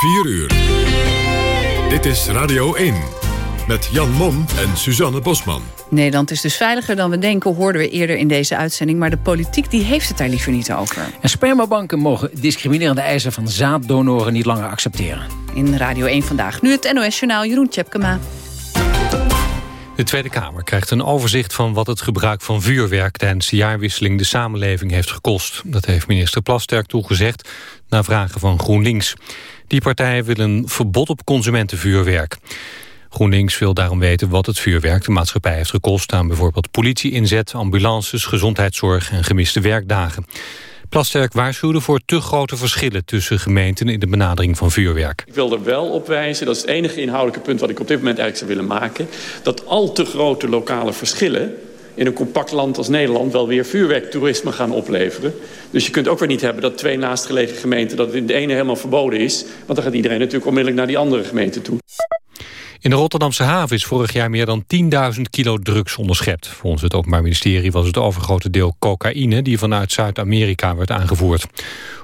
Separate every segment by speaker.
Speaker 1: 4 uur. Dit is Radio 1. Met Jan Mom en Suzanne Bosman.
Speaker 2: Nederland is dus veiliger dan we denken, hoorden we eerder in deze uitzending. Maar de politiek die heeft het daar liever niet over.
Speaker 3: En spermabanken mogen discriminerende eisen van zaaddonoren niet langer accepteren.
Speaker 2: In Radio 1 vandaag. Nu het NOS-journaal Jeroen Tjepkema.
Speaker 4: De Tweede Kamer krijgt een overzicht van wat het gebruik van vuurwerk tijdens de jaarwisseling de samenleving heeft gekost. Dat heeft minister Plasterk toegezegd na vragen van GroenLinks. Die partij wil een verbod op consumentenvuurwerk. GroenLinks wil daarom weten wat het vuurwerk de maatschappij heeft gekost... aan bijvoorbeeld politieinzet, ambulances, gezondheidszorg en gemiste werkdagen. Plasterk waarschuwde voor te grote verschillen tussen gemeenten in de benadering van vuurwerk.
Speaker 5: Ik wil er wel op wijzen, dat is het enige inhoudelijke punt wat ik op dit moment eigenlijk zou willen maken, dat al te grote lokale verschillen in een compact land als Nederland wel weer vuurwerktoerisme gaan opleveren. Dus je kunt ook weer niet hebben dat twee naastgelegen gemeenten... dat het in de ene helemaal verboden is. Want dan gaat iedereen natuurlijk onmiddellijk naar die andere gemeente toe.
Speaker 4: In de Rotterdamse haven is vorig jaar meer dan 10.000 kilo drugs onderschept. Volgens het Openbaar Ministerie was het overgrote deel cocaïne... die vanuit Zuid-Amerika werd aangevoerd.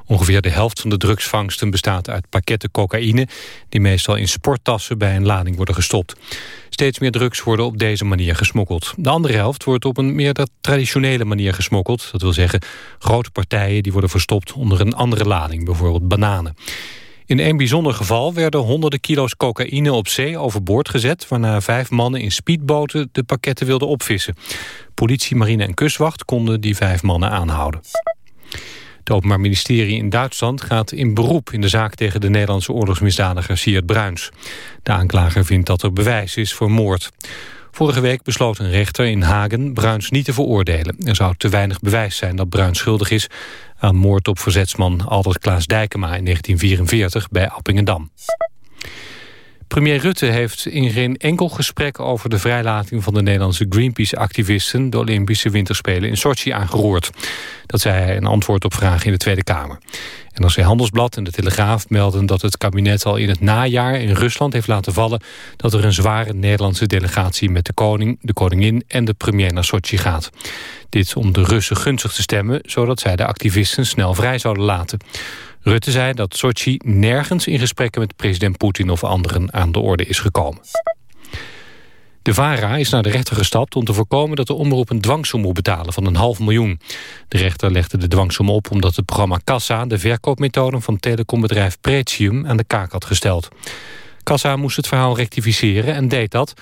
Speaker 4: Ongeveer de helft van de drugsvangsten bestaat uit pakketten cocaïne... die meestal in sporttassen bij een lading worden gestopt. Steeds meer drugs worden op deze manier gesmokkeld. De andere helft wordt op een meer traditionele manier gesmokkeld. Dat wil zeggen grote partijen die worden verstopt onder een andere lading, bijvoorbeeld bananen. In een bijzonder geval werden honderden kilo's cocaïne op zee overboord gezet... waarna vijf mannen in speedboten de pakketten wilden opvissen. Politie, marine en kustwacht konden die vijf mannen aanhouden. Het Openbaar Ministerie in Duitsland gaat in beroep in de zaak tegen de Nederlandse oorlogsmisdadiger Siert Bruins. De aanklager vindt dat er bewijs is voor moord. Vorige week besloot een rechter in Hagen Bruins niet te veroordelen. Er zou te weinig bewijs zijn dat Bruins schuldig is aan moord op verzetsman Albert Klaas Dijkema in 1944 bij Appingedam. Premier Rutte heeft in geen enkel gesprek over de vrijlating van de Nederlandse Greenpeace-activisten de Olympische Winterspelen in Sochi aangeroerd. Dat zei hij in antwoord op vragen in de Tweede Kamer. En als Handelsblad en de Telegraaf melden dat het kabinet al in het najaar in Rusland heeft laten vallen dat er een zware Nederlandse delegatie met de koning, de koningin en de premier naar Sochi gaat. Dit om de Russen gunstig te stemmen, zodat zij de activisten snel vrij zouden laten. Rutte zei dat Sochi nergens in gesprekken met president Poetin of anderen aan de orde is gekomen. De VARA is naar de rechter gestapt om te voorkomen dat de omroep een dwangsom moet betalen van een half miljoen. De rechter legde de dwangsom op omdat het programma Kassa de verkoopmethoden van telecombedrijf Pretium aan de kaak had gesteld. Kassa moest het verhaal rectificeren en deed dat.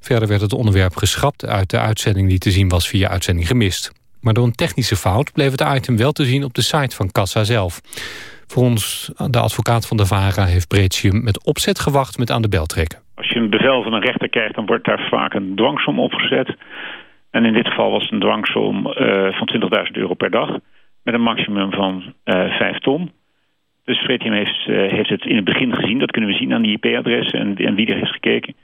Speaker 4: Verder werd het onderwerp geschrapt uit de uitzending die te zien was via uitzending gemist. Maar door een technische fout bleef het item wel te zien op de site van Kassa zelf. Voor ons, de advocaat van de VARA, heeft Pretium met opzet gewacht met aan de bel trekken.
Speaker 6: Als je een bevel van een rechter krijgt, dan wordt daar vaak een dwangsom opgezet. En in dit geval was het een dwangsom uh, van 20.000 euro per dag. Met een maximum van uh, eh, 5 ton. Dus Pretium heeft, uh, heeft het in het begin gezien. Dat kunnen we zien aan die IP-adressen en, en wie er heeft gekeken.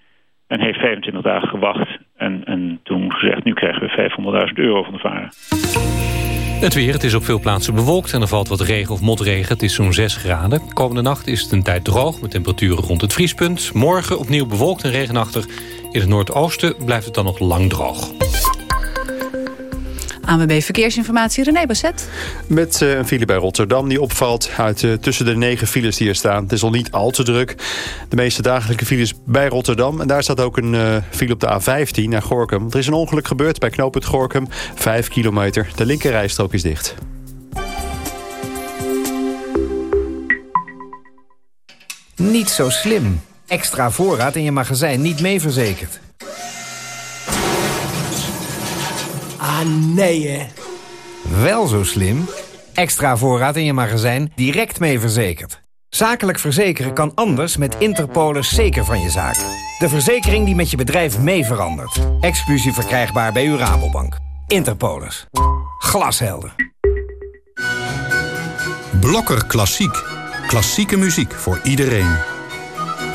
Speaker 6: En heeft 25 dagen gewacht. En, en toen gezegd, nu krijgen we 500.000 euro van de VARA.
Speaker 4: Het weer, het is op veel plaatsen bewolkt en er valt wat regen of motregen. Het is zo'n 6 graden. Komende nacht is het een tijd droog met temperaturen rond het vriespunt. Morgen opnieuw bewolkt en regenachtig. In het noordoosten blijft het dan nog lang droog.
Speaker 2: ANWB Verkeersinformatie, René Basset.
Speaker 7: Met uh, een file bij Rotterdam die opvalt uit uh, tussen de negen files die er staan. Het is al niet al te druk. De meeste dagelijke files bij Rotterdam. En daar staat ook een uh, file op de A15 naar Gorkum. Er is een ongeluk gebeurd bij knooppunt Gorkum. Vijf kilometer. De linkerrijstrook is dicht.
Speaker 8: Niet zo slim. Extra voorraad in je magazijn niet mee verzekerd.
Speaker 9: Ah, nee, hè?
Speaker 8: Wel zo slim. Extra voorraad in je magazijn direct mee verzekerd. Zakelijk verzekeren kan anders met Interpolis zeker van je zaak. De verzekering die met je bedrijf mee verandert. Exclusief verkrijgbaar bij uw Rabobank. Interpolis. Glashelder.
Speaker 10: Blokker Klassiek. Klassieke muziek voor iedereen.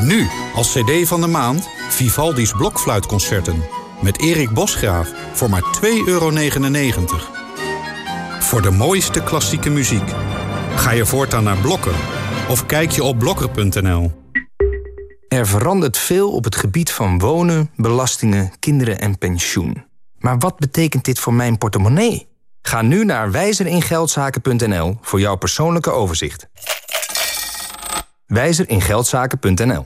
Speaker 10: Nu, als cd van de maand, Vivaldi's Blokfluitconcerten met Erik Bosgraaf voor maar 2,99 euro. Voor de mooiste klassieke muziek. Ga je voortaan naar Blokker of kijk je op blokker.nl.
Speaker 8: Er verandert veel op het gebied van wonen, belastingen, kinderen en pensioen. Maar wat betekent dit voor mijn portemonnee? Ga nu naar wijzeringeldzaken.nl voor jouw persoonlijke overzicht.
Speaker 11: Wijzer in geldzaken.nl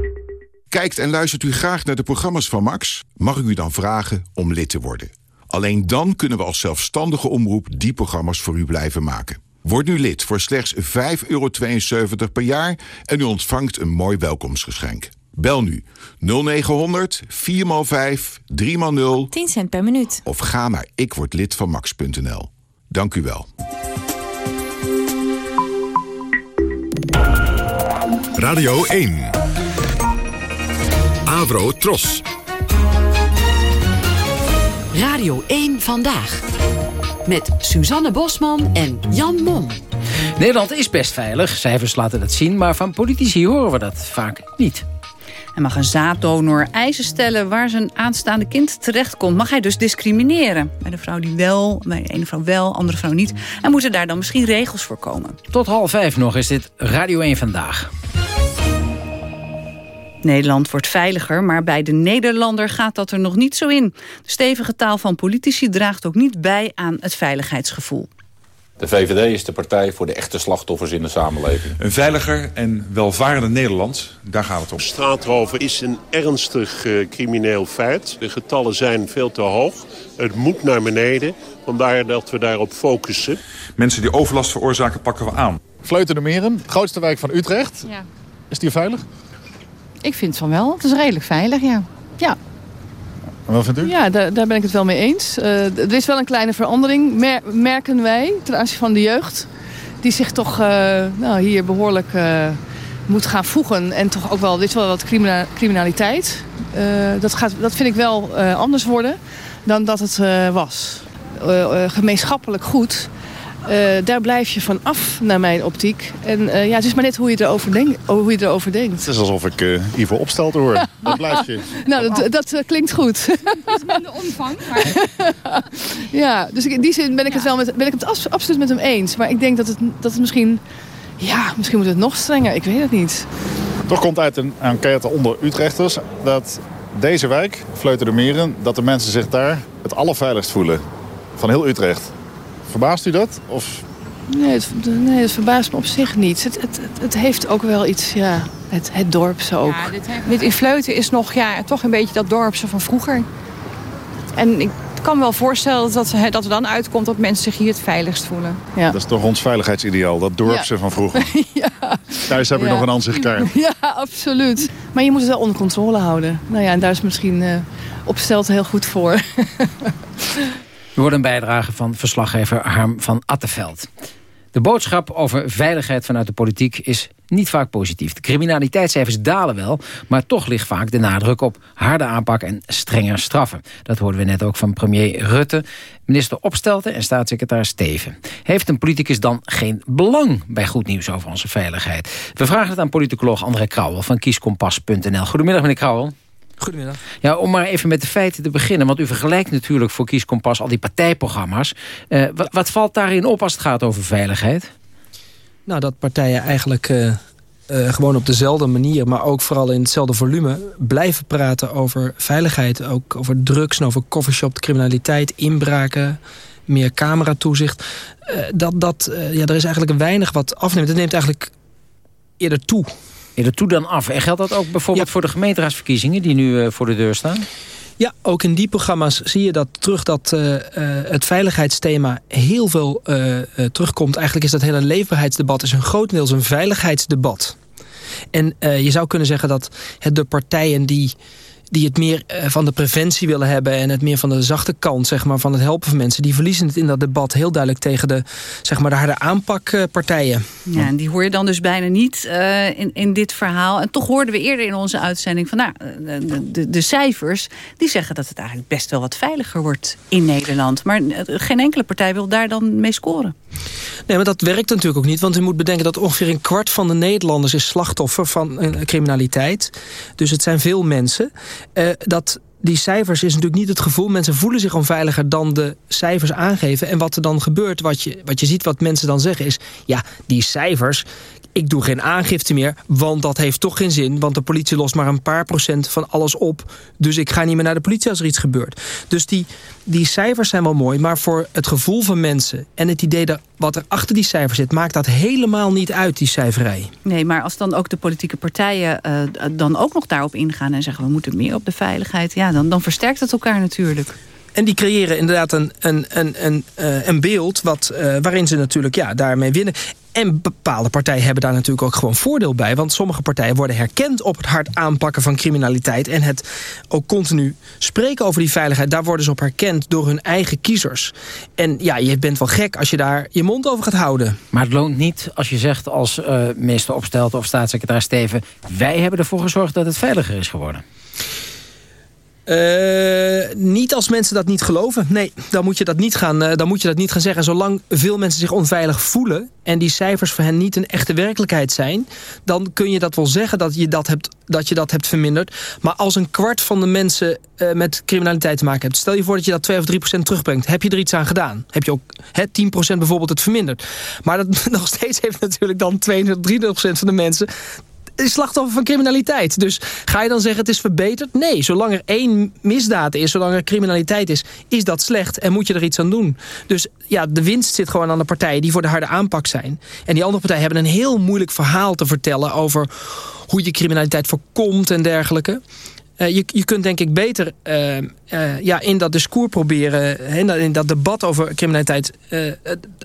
Speaker 12: Kijkt en luistert u graag naar de programma's van Max? Mag ik u dan vragen om lid te worden? Alleen dan kunnen we als zelfstandige omroep die programma's voor u blijven maken. Word nu lid voor slechts 5,72 per jaar en u ontvangt een mooi welkomstgeschenk. Bel nu 0900 4x5 3x0
Speaker 13: 10 cent per minuut.
Speaker 12: Of ga naar ikwordlidvanmax.nl. Dank u wel.
Speaker 1: Radio 1. Avro Tros.
Speaker 14: Radio 1 Vandaag. Met Suzanne Bosman en Jan Mom.
Speaker 3: Nederland is best veilig, cijfers laten dat zien... maar van politici horen we dat vaak niet.
Speaker 2: En mag een zaaddonor eisen stellen waar zijn aanstaande kind terechtkomt. Mag hij dus discrimineren. Bij de vrouw die wel, bij de ene vrouw wel, andere vrouw niet. En moeten daar dan misschien regels voor komen.
Speaker 3: Tot half vijf nog is dit Radio 1 Vandaag.
Speaker 2: Nederland wordt veiliger, maar bij de Nederlander gaat dat er nog niet zo in. De stevige taal van politici draagt ook niet bij aan het veiligheidsgevoel.
Speaker 15: De VVD is de partij voor de echte slachtoffers in de samenleving.
Speaker 16: Een veiliger en welvarende Nederland, daar gaat het om.
Speaker 17: Straatroven is een ernstig uh, crimineel feit. De getallen zijn veel te hoog. Het moet naar beneden, vandaar dat we daarop focussen.
Speaker 16: Mensen die overlast veroorzaken pakken we aan.
Speaker 18: Vleuten de Meren, grootste wijk van Utrecht.
Speaker 19: Ja.
Speaker 18: Is die veilig?
Speaker 19: Ik vind van wel. Het is redelijk veilig, ja. Ja.
Speaker 18: En wat vindt u?
Speaker 19: Ja, daar, daar ben ik het wel mee eens. Uh, er is wel een kleine verandering, mer merken wij, ten aanzien van de jeugd. Die zich toch uh, nou, hier behoorlijk uh, moet gaan voegen. En toch ook wel, dit is wel wat crimina criminaliteit. dat, gaat, dat vind ik wel anders worden dan dat het was. gemeenschappelijk goed. Uh, daar blijf je van af, naar mijn optiek. En uh, ja, het is maar net hoe je erover, denk, hoe je erover denkt.
Speaker 18: Het is alsof ik uh, Ivo opstelt hoor. dat blijf je.
Speaker 19: nou, dat, dat klinkt goed. Het is minder omvang. Maar... ja, dus in die zin ben ik het, wel met, ben ik het absoluut met hem eens. Maar ik denk dat het, dat het misschien... Ja, misschien moet het nog strenger. Ik weet het niet.
Speaker 18: Toch komt uit een enquête onder Utrechters... dat deze wijk, Vleuten de Meren... dat de mensen zich daar het allerveiligst voelen. Van heel Utrecht. Verbaast u dat? Of...
Speaker 19: Nee, het, nee, het verbaast me op zich niet. Het, het, het, heeft ook wel iets, ja, het, het dorpse ook. Ja, dit, heeft... dit in Vleuten is nog ja, toch een beetje dat dorpse van vroeger. En ik kan me wel voorstellen dat, dat er dan uitkomt dat mensen zich hier het veiligst voelen. Ja.
Speaker 18: Dat is toch ons veiligheidsideaal, dat dorpse ja. van vroeger. ja. Thuis heb ik nog een aanzichtkaart.
Speaker 19: Ja, absoluut. Maar je moet het wel onder controle houden. Nou ja, en daar is misschien uh, opstelt heel goed voor.
Speaker 3: U hoort een bijdrage van verslaggever Harm van Attenveld. De boodschap over veiligheid vanuit de politiek is niet vaak positief. De criminaliteitscijfers dalen wel, maar toch ligt vaak de nadruk op harde aanpak en strenger straffen. Dat hoorden we net ook van premier Rutte, minister Opstelten en staatssecretaris Steven. Heeft een politicus dan geen belang bij goed nieuws over onze veiligheid? We vragen het aan politicoloog André Krauwel van kieskompas.nl. Goedemiddag meneer Krauwel.
Speaker 20: Goedemiddag.
Speaker 3: Ja, om maar even met de feiten te beginnen. Want u vergelijkt natuurlijk voor Kieskompas al die partijprogramma's. Uh, wat, wat, valt daarin op als het gaat over veiligheid?
Speaker 20: Nou, dat partijen eigenlijk uh, uh, gewoon op dezelfde manier... maar ook vooral in hetzelfde volume blijven praten over veiligheid. Ook over drugs en over coffeeshop, criminaliteit, inbraken meer cameratoezicht. dat, dat, ja, er is eigenlijk weinig wat afneemt. Het neemt eigenlijk eerder toe
Speaker 3: eerder toe dan af. En geldt dat ook bijvoorbeeld ja. voor de gemeenteraadsverkiezingen... die nu uh, voor de deur staan?
Speaker 20: Ja, ook in die programma's zie je dat terug dat uh, uh, het veiligheidsthema heel veel terugkomt. Eigenlijk is dat hele leefbaarheidsdebat is een grotendeels een veiligheidsdebat. En je zou kunnen zeggen dat het de partijen die die het meer van de preventie willen hebben... en het meer van de zachte kant zeg maar, van het helpen van mensen... die verliezen het in dat debat heel duidelijk tegen de, zeg maar, de harde aanpakpartijen.
Speaker 2: Ja, en die hoor je dan dus bijna niet uh, in, in dit verhaal. En toch hoorden we eerder in onze uitzending... van nou, de, de, cijfers die zeggen dat het eigenlijk best wel wat veiliger wordt in Nederland. Maar geen enkele partij wil daar dan mee scoren.
Speaker 20: Nee, maar dat werkt natuurlijk ook niet. Want u moet bedenken dat ongeveer een kwart van de Nederlanders... is slachtoffer van uh, criminaliteit. Dus het zijn veel mensen. Uh, dat die cijfers is natuurlijk niet het gevoel. Mensen voelen zich onveiliger dan de cijfers aangeven. En wat er dan gebeurt, wat je, wat je ziet, wat mensen dan zeggen is... ja, die cijfers, ik doe geen aangifte meer, want dat heeft toch geen zin. Want de politie lost maar een paar procent van alles op. Dus ik ga niet meer naar de politie als er iets gebeurt. Dus die, die cijfers zijn wel mooi, maar voor het gevoel van mensen... en het idee dat wat er achter die cijfers zit... maakt dat helemaal niet uit, die cijferij.
Speaker 2: Nee, maar als dan ook de politieke partijen uh, dan ook nog daarop ingaan... en zeggen we moeten meer op de veiligheid... ja, dan, dan versterkt het elkaar natuurlijk.
Speaker 20: En die creëren inderdaad een, een, een, een, uh, een beeld wat, uh, waarin ze natuurlijk ja, daarmee winnen. En bepaalde partijen hebben daar natuurlijk ook gewoon voordeel bij. Want sommige partijen worden herkend op het hard aanpakken van criminaliteit. En het ook continu spreken over die veiligheid. Daar worden ze op herkend door hun eigen kiezers. En ja, je bent wel gek als je daar je mond over gaat houden.
Speaker 3: Maar het loont niet als je zegt als uh, minister Opstelt of staatssecretaris Steven... wij hebben ervoor gezorgd dat het veiliger is geworden.
Speaker 20: Uh, niet als mensen dat niet geloven. Nee, dan moet, je dat niet gaan, uh, dan moet je dat niet gaan zeggen. Zolang veel mensen zich onveilig voelen... en die cijfers voor hen niet een echte werkelijkheid zijn... dan kun je dat wel zeggen dat je dat hebt, dat je dat hebt verminderd. Maar als een kwart van de mensen uh, met criminaliteit te maken hebt... stel je voor dat je dat 2 of 3 procent terugbrengt. Heb je er iets aan gedaan? Heb je ook he, 10 procent bijvoorbeeld het verminderd? Maar dat, nog steeds heeft natuurlijk dan 22, 23 procent van de mensen is slachtoffer van criminaliteit. Dus ga je dan zeggen het is verbeterd? Nee, zolang er één misdaad is, zolang er criminaliteit is... is dat slecht en moet je er iets aan doen. Dus ja, de winst zit gewoon aan de partijen die voor de harde aanpak zijn. En die andere partijen hebben een heel moeilijk verhaal te vertellen... over hoe je criminaliteit voorkomt en dergelijke. Uh, je, je kunt denk ik beter uh, uh, ja, in dat discours proberen... in dat, in dat debat over criminaliteit het,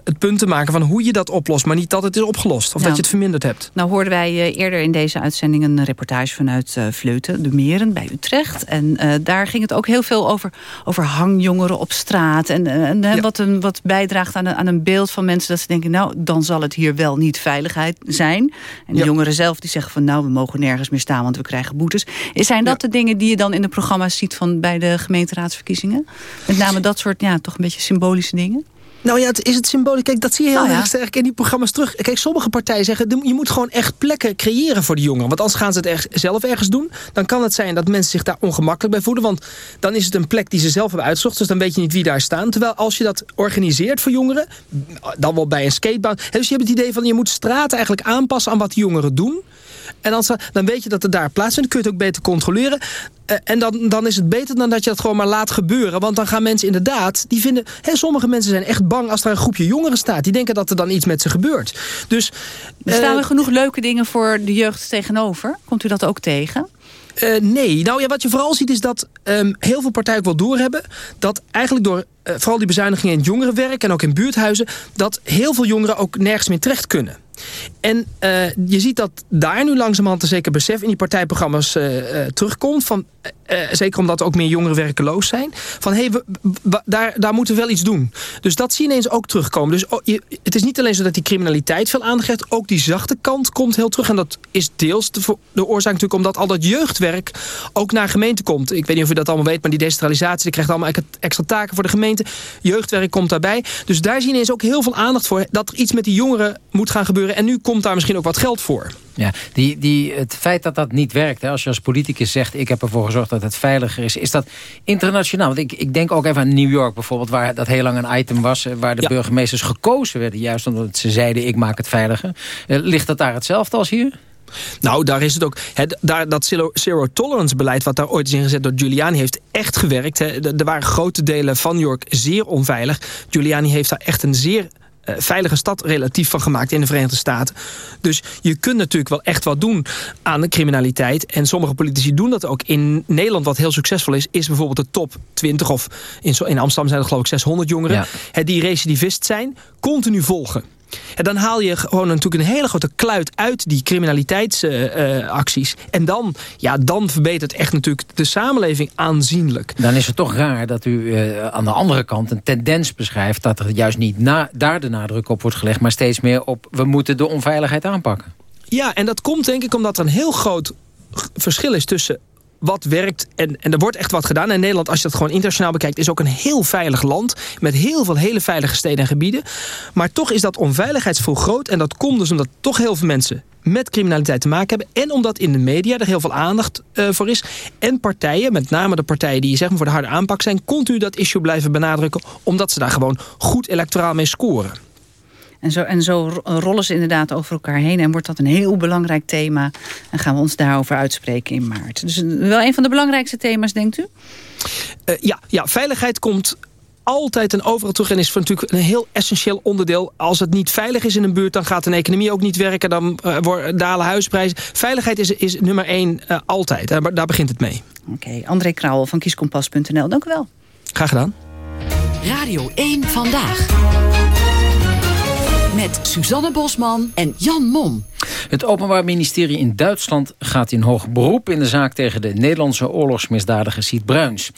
Speaker 20: het, punt te maken... van hoe je dat oplost, maar niet dat het is opgelost. Of nou, dat je het verminderd hebt.
Speaker 2: Nou hoorden wij eerder in deze uitzending een reportage vanuit Vleuten, de Meren, bij Utrecht. En daar ging het ook heel veel over, over hangjongeren op straat. En, en ja. wat, een, wat bijdraagt aan een, aan een beeld van mensen dat ze denken... nou, dan zal het hier wel niet veiligheid zijn. En de ja. jongeren zelf die zeggen van... nou, we mogen nergens meer staan, want we krijgen boetes. Zijn dat ja. de dingen die je dan in de programma's ziet van bij de gemeenteraadsverkiezingen? Met name dat soort, ja, toch een beetje symbolische dingen?
Speaker 20: Nou ja, het is het symbolisch. Kijk, dat zie je heel oh, ja. erg sterk in die programma's terug. Kijk, sommige partijen zeggen, je moet gewoon echt plekken creëren voor de jongeren. Want anders gaan ze het erg, zelf ergens doen. Dan kan het zijn dat mensen zich daar ongemakkelijk bij voelen. Want dan is het een plek die ze zelf hebben uitgezocht. Dus dan weet je niet wie daar staan. Terwijl als je dat organiseert voor jongeren, dan wel bij een skatebaan. Dus je hebt het idee van, je moet straten eigenlijk aanpassen aan wat jongeren doen. En als, dan weet je dat er daar plaatsvindt. kun je het ook beter controleren. Uh, en dan, dan is het beter dan dat je dat gewoon maar laat gebeuren. Want dan gaan mensen inderdaad... die vinden, hè, sommige mensen zijn echt bang als er een groepje jongeren staat. Die denken dat er dan iets met ze gebeurt. Dus,
Speaker 2: er staan uh, er genoeg leuke dingen voor de jeugd tegenover? Komt u dat ook tegen?
Speaker 20: Uh, nee, nou ja, wat je vooral ziet is dat um, heel veel partijen ook wel doorhebben... dat eigenlijk door uh, vooral die bezuinigingen in het jongerenwerk... en ook in buurthuizen... dat heel veel jongeren ook nergens meer terecht kunnen. En uh, je ziet dat daar nu langzamerhand een zeker besef in die partijprogramma's uh, uh, terugkomt. Van, zeker omdat er ook meer jongeren werkeloos zijn. Van hé, hey, daar, daar moeten we wel iets doen. Dus dat zie je ineens ook terugkomen. Dus oh, het is niet alleen zo dat die criminaliteit veel aandacht heeft. Ook die zachte kant komt heel terug. En dat is deels de, de oorzaak natuurlijk omdat al dat jeugdwerk ook naar gemeente komt. Ik weet niet of u dat allemaal weet, maar die decentralisatie die krijgt allemaal extra taken voor de gemeente. Jeugdwerk komt daarbij. Dus daar zie je ineens ook heel veel aandacht voor. Dat er iets met die jongeren moet gaan gebeuren. En nu komt daar misschien ook wat geld voor.
Speaker 3: Ja, die, die, het feit dat dat niet werkt, hè, als je als politicus zegt... ik heb ervoor gezorgd dat het veiliger is, is dat internationaal? Want ik, ik denk ook even aan New York bijvoorbeeld... waar dat heel lang een item was... waar de ja. burgemeesters gekozen werden... juist omdat ze zeiden, ik maak het veiliger. Uh, ligt dat daar hetzelfde als hier?
Speaker 20: Nou, daar is het ook. He, daar, dat zero, zero tolerance beleid wat daar ooit is ingezet door Giuliani heeft echt gewerkt. He. Er waren grote delen van New York zeer onveilig. Giuliani heeft daar echt een zeer veilige stad relatief van gemaakt in de Verenigde Staten. Dus je kunt natuurlijk wel echt wat doen aan de criminaliteit. En sommige politici doen dat ook. In Nederland, wat heel succesvol is, is bijvoorbeeld de top 20 of in, in Amsterdam zijn er geloof ik 600 jongeren. Ja. Die recidivist zijn, continu volgen. En dan haal je gewoon natuurlijk een hele grote kluit uit die criminaliteitsacties. Uh, en dan, ja, dan verbetert echt natuurlijk de samenleving aanzienlijk.
Speaker 3: Dan is het toch raar dat u uh, aan de andere kant een tendens beschrijft... dat er juist niet na, daar de nadruk op wordt gelegd... maar steeds meer op we moeten de onveiligheid aanpakken.
Speaker 20: Ja, en dat komt denk ik omdat er een heel groot verschil is tussen wat werkt. En, en er wordt echt wat gedaan. En Nederland, als je dat gewoon internationaal bekijkt... is ook een heel veilig land. Met heel veel hele veilige steden en gebieden. Maar toch is dat onveiligheidsgevoel groot. En dat komt dus omdat toch heel veel mensen met criminaliteit te maken hebben. En omdat in de media er heel veel aandacht uh, voor is. En partijen, met name de partijen die zeg voor de harde aanpak zijn... continu dat issue blijven benadrukken. Omdat ze daar gewoon goed electoraal mee scoren.
Speaker 2: En zo, en zo rollen ze inderdaad over elkaar heen. En wordt dat een heel belangrijk thema. En gaan we ons daarover uitspreken in maart. Dus wel een van de belangrijkste thema's, denkt u?
Speaker 20: Uh, ja, ja, veiligheid komt altijd en overal terug. En is voor natuurlijk een heel essentieel onderdeel. Als het niet veilig is in een buurt, dan gaat een economie ook niet werken. Dan uh, dalen huisprijzen. Veiligheid is, is nummer één uh, altijd. Uh, daar begint het mee.
Speaker 2: Oké, okay. André Krauwel van kieskompas.nl. Dank u wel.
Speaker 20: Graag gedaan.
Speaker 21: Radio 1 Vandaag met Suzanne Bosman en Jan Mom.
Speaker 3: Het Openbaar Ministerie in Duitsland gaat in hoog beroep... in de zaak tegen de Nederlandse oorlogsmisdadiger Siet Bruins.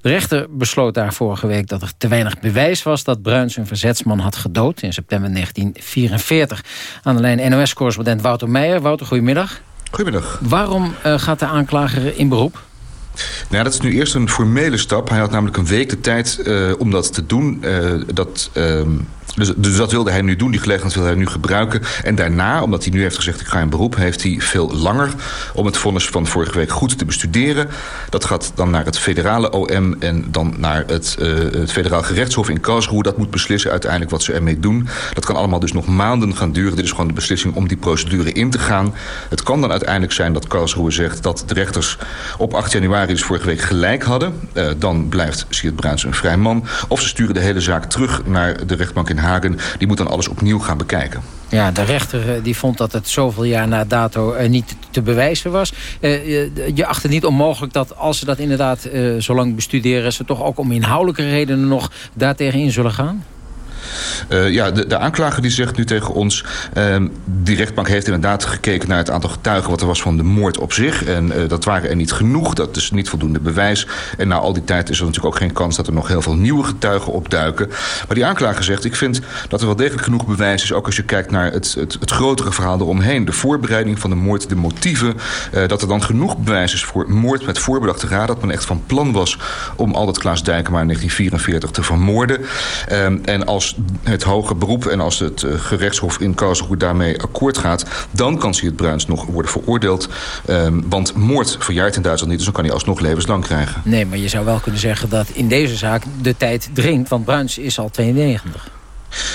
Speaker 3: De rechter besloot daar vorige week dat er te weinig bewijs was... dat Bruins een verzetsman had gedood in september 1944. Aan de lijn NOS-correspondent Wouter Meijer. Wouter, goedemiddag.
Speaker 22: Goedemiddag.
Speaker 3: Waarom uh, gaat de aanklager in beroep?
Speaker 22: Nou, dat is nu eerst een formele stap. Hij had namelijk een week de tijd uh, om dat te doen. Uh, dat... Dus, dus dat wilde hij nu doen, die gelegenheid wilde hij nu gebruiken. En daarna, omdat hij nu heeft gezegd ik ga in beroep... heeft hij veel langer om het vonnis van vorige week goed te bestuderen. Dat gaat dan naar het federale OM en dan naar het, uh, het federaal gerechtshof in Karlsruhe. Dat moet beslissen uiteindelijk wat ze ermee doen. Dat kan allemaal dus nog maanden gaan duren. Dit is gewoon de beslissing om die procedure in te gaan. Het kan dan uiteindelijk zijn dat Karlsruhe zegt... dat de rechters op 8 januari, dus vorige week, gelijk hadden. Uh, dan blijft Siert Bruins een vrij man. Of ze sturen de hele zaak terug naar de rechtbank in Hagen. Die moet dan alles opnieuw gaan bekijken.
Speaker 3: Ja, de rechter die vond dat het zoveel jaar na dato uh, niet te bewijzen was. Uh, je, acht het niet onmogelijk dat als ze dat inderdaad zo lang bestuderen... ze toch ook om inhoudelijke redenen nog daartegen in zullen gaan?
Speaker 22: Uh, ja, de, aanklager die zegt nu tegen ons... Uh, die rechtbank heeft inderdaad gekeken naar het aantal getuigen... wat er was van de moord op zich. En uh, dat waren er niet genoeg. Dat is niet voldoende bewijs. En na al die tijd is er natuurlijk ook geen kans... dat er nog heel veel nieuwe getuigen opduiken. Maar die aanklager zegt... ik vind dat er wel degelijk genoeg bewijs is... ook als je kijkt naar het, het, het grotere verhaal eromheen. De voorbereiding van de moord, de motieven. dat er dan genoeg bewijs is voor moord met voorbedachte raad. Dat men echt van plan was om al dat Klaas Dijkema in 1944 te vermoorden. en als het hoge beroep en als het uh, gerechtshof in Karlsruhe daarmee akkoord gaat... dan kan Siert Bruins nog worden veroordeeld. Um, want moord verjaart in Duitsland niet, dus dan kan hij alsnog levenslang krijgen.
Speaker 3: Nee, maar je zou wel kunnen zeggen dat in deze zaak de tijd dringt. Want Bruins is al 92.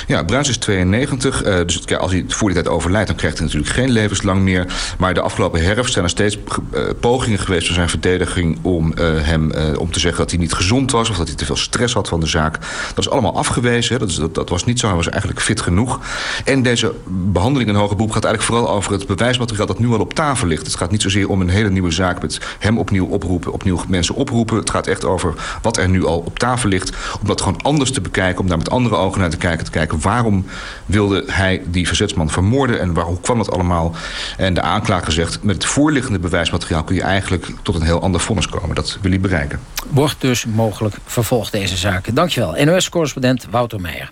Speaker 22: Ja, Bruins is 92. Uh, dus als hij voor die tijd overlijdt, dan krijgt hij natuurlijk geen levenslang meer. Maar de afgelopen herfst zijn er steeds uh, pogingen geweest van zijn verdediging om uh, hem om te zeggen dat hij niet gezond was of dat hij te veel stress had van de zaak. Dat is allemaal afgewezen. Dat, is, dat, was niet zo. Hij was eigenlijk fit genoeg. En deze behandeling in hoger beroep gaat eigenlijk vooral over het bewijsmateriaal dat nu al op tafel ligt. Het gaat niet zozeer om een hele nieuwe zaak met hem opnieuw oproepen, opnieuw mensen oproepen. Het gaat echt over wat er nu al op tafel ligt. Om dat gewoon anders te bekijken, om daar met andere ogen naar te kijken kijken waarom wilde hij die verzetsman vermoorden en waar, hoe kwam dat allemaal. En de aanklager zegt, met het voorliggende bewijsmateriaal kun je eigenlijk tot een heel ander vonnis komen. Dat wil hij bereiken.
Speaker 3: Wordt dus mogelijk vervolgd deze zaken. Dankjewel. NOS-correspondent Wouter Meijer.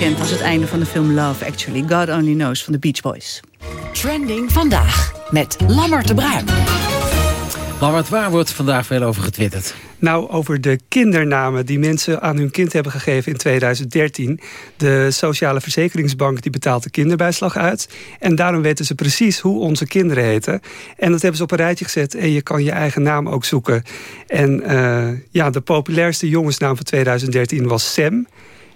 Speaker 2: Bekend als het einde van de film Love Actually. God Only Knows van de Beach Boys.
Speaker 14: Trending vandaag met Lammert de Bruin.
Speaker 3: Lammert, waar wordt vandaag veel over getwitterd?
Speaker 23: Nou, over de kindernamen die mensen aan hun kind hebben gegeven in 2013. De Sociale Verzekeringsbank die betaalt de kinderbijslag uit. En daarom weten ze precies hoe onze kinderen heten. En dat hebben ze op een rijtje gezet. En je kan je eigen naam ook zoeken. En eh, ja, de populairste jongensnaam van 2013 was Sam.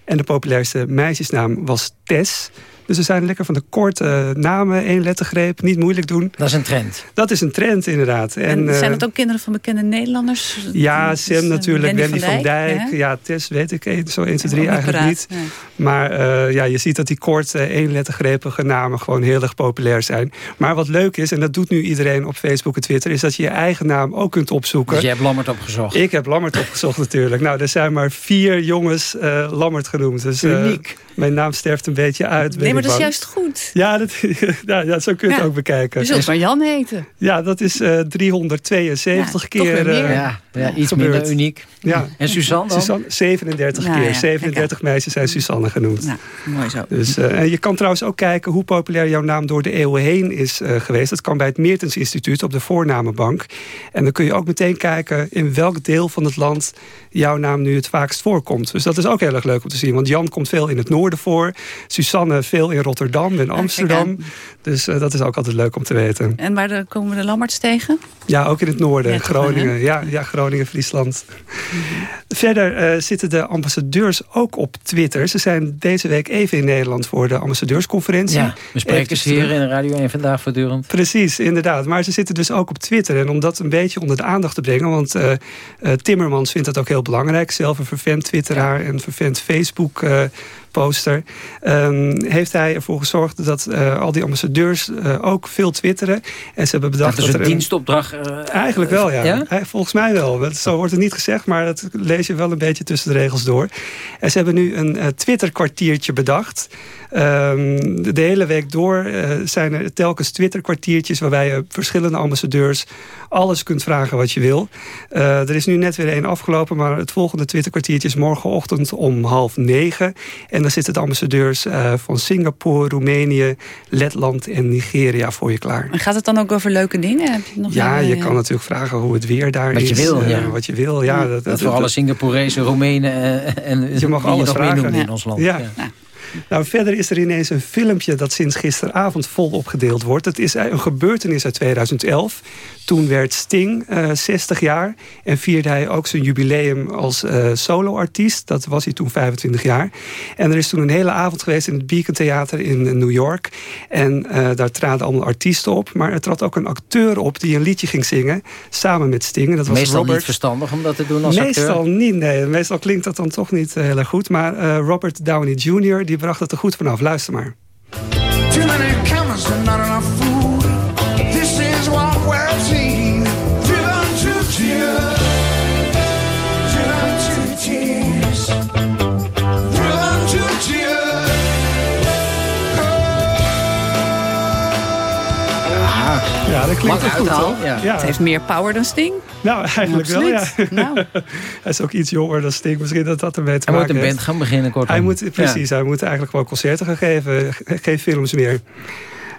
Speaker 23: En de populairste meisjesnaam was Tess. Dus we zijn lekker van de korte namen, één lettergreep, niet moeilijk doen.
Speaker 3: Dat is een trend.
Speaker 23: Dat is een trend, inderdaad.
Speaker 2: En,
Speaker 23: eh,
Speaker 2: zijn het ook kinderen van bekende Nederlanders?
Speaker 23: ja,
Speaker 2: Dus,
Speaker 23: Sam
Speaker 2: eh,
Speaker 23: natuurlijk, Wendy van Dijk.
Speaker 2: hè?
Speaker 23: Ja, Tess weet ik zo 1, 2, 3
Speaker 2: Ook niet
Speaker 23: eigenlijk niet.
Speaker 2: nee.
Speaker 23: Maar eh, ja, je ziet dat die korte, één lettergrepige namen gewoon heel erg populair zijn. Maar wat leuk is, en dat doet nu iedereen op Facebook en Twitter... is dat je je eigen naam ook kunt opzoeken.
Speaker 3: Dus je hebt Lammert opgezocht.
Speaker 23: Ik heb Lammert opgezocht natuurlijk. Nou, er zijn maar vier jongens eh, Lammert genoemd. Dus, eh,
Speaker 2: Uniek.
Speaker 23: Mijn naam sterft een beetje uit.
Speaker 2: Maar dat is juist goed.
Speaker 23: Ja, dat, ja, ja, zo kun je
Speaker 2: Ja.
Speaker 23: het ook bekijken.
Speaker 2: Je zult maar Jan heten.
Speaker 23: Ja, dat is eh 372
Speaker 2: Ja, toch
Speaker 23: keer eh,
Speaker 3: Ja, ja, iets
Speaker 23: gebeurd.
Speaker 3: minder uniek.
Speaker 23: Ja.
Speaker 3: En Suzanne dan?
Speaker 23: Suzanne, 37
Speaker 2: Ja,
Speaker 23: keer.
Speaker 2: ja,
Speaker 23: 37 meisjes zijn Suzanne genoemd.
Speaker 2: Nou, mooi zo.
Speaker 23: Dus, eh, en je kan trouwens ook kijken hoe populair jouw naam door de eeuwen heen is eh, geweest. Dat kan bij het Meertens Instituut op de voornamenbank. En dan kun je ook meteen kijken in welk deel van het land jouw naam nu het vaakst voorkomt. Dus dat is ook heel erg leuk om te zien. Want Jan komt veel in het noorden voor. Suzanne veel in Rotterdam en Amsterdam. Dus eh, dat is ook altijd leuk om te weten.
Speaker 2: En waar de, komen we de Lammerts tegen?
Speaker 23: Ja, ook in het noorden.
Speaker 2: Ja,
Speaker 23: Groningen. Ja, ja, Groningen, Friesland. Verder eh, zitten de ambassadeurs ook op Twitter. Ze zijn deze week even in Nederland voor de ambassadeursconferentie.
Speaker 3: Ja, we spreken ze hier in Radio 1 vandaag voortdurend.
Speaker 23: Precies, inderdaad. Maar ze zitten dus ook op Twitter. En om dat een beetje onder de aandacht te brengen... want eh, eh, Timmermans vindt dat ook heel belangrijk. Zelf een vervent twitteraar en vervent Facebook... eh, poster, ehm, heeft hij ervoor gezorgd dat eh, al die ambassadeurs eh, ook veel twitteren. En ze hebben bedacht
Speaker 3: Dat is
Speaker 23: dat,
Speaker 3: een dienstopdracht. eh,
Speaker 23: Eigenlijk wel, ja.
Speaker 3: ja?
Speaker 23: Volgens mij wel. Dat- Zo wordt het niet gezegd, maar dat lees je wel een beetje tussen de regels door. En ze hebben nu een eh, Twitter-kwartiertje bedacht. Ehm, de, de hele week door eh, zijn er telkens Twitter-kwartiertjes... waarbij je verschillende ambassadeurs alles kunt vragen wat je wil. Eh, er is nu net weer één afgelopen, maar het volgende Twitter-kwartiertje is morgenochtend om half negen. En dan zitten de ambassadeurs eh, van Singapore, Roemenië, Letland en Nigeria voor je klaar.
Speaker 2: En gaat het dan ook over leuke dingen? Heb je nog
Speaker 23: Ja,
Speaker 2: een,
Speaker 23: je kan natuurlijk vragen hoe het weer daar
Speaker 3: Wat
Speaker 23: is.
Speaker 3: je wil, ja.
Speaker 23: Wat je wil, ja. Dat,
Speaker 3: Dat
Speaker 23: dat-
Speaker 3: voor alle Singaporese, Roemenen en
Speaker 23: je mag alles
Speaker 3: meer
Speaker 23: vragen.
Speaker 3: in ons land.
Speaker 23: Ja.
Speaker 3: Ja.
Speaker 23: Nou, verder is er ineens een filmpje dat sinds gisteravond vol opgedeeld wordt. Het is een gebeurtenis uit 2011. Toen werd Sting eh 60 jaar en vierde hij ook zijn jubileum als eh soloartiest. Dat was hij toen 25 jaar. En er is toen een hele avond geweest in het Beacon Theater in New York. En eh, daar traden allemaal artiesten op. Maar er trad ook een acteur op die een liedje ging zingen samen met Sting. En dat was
Speaker 3: Meestal
Speaker 23: Robert
Speaker 3: niet verstandig om dat te doen als
Speaker 23: Meestal
Speaker 3: acteur.
Speaker 23: niet, nee. Meestal klinkt dat dan toch niet eh, heel erg goed. Maar eh, Robert Downey Jr. die bracht het er goed vanaf. Luister maar. Klinkt
Speaker 2: Lang
Speaker 23: goed, hoor.
Speaker 2: Ja. Het heeft meer power dan Sting.
Speaker 23: Nou, eigenlijk wel, ja.
Speaker 2: Nou.
Speaker 23: hij is ook iets jonger dan Sting. Misschien dat dat ermee te
Speaker 3: Hij moet
Speaker 23: maken
Speaker 3: een
Speaker 23: heeft.
Speaker 3: band gaan beginnen, kortom.
Speaker 23: Hij moet, precies, hij moet eigenlijk wel concerten gaan geven. ge- Geen films meer.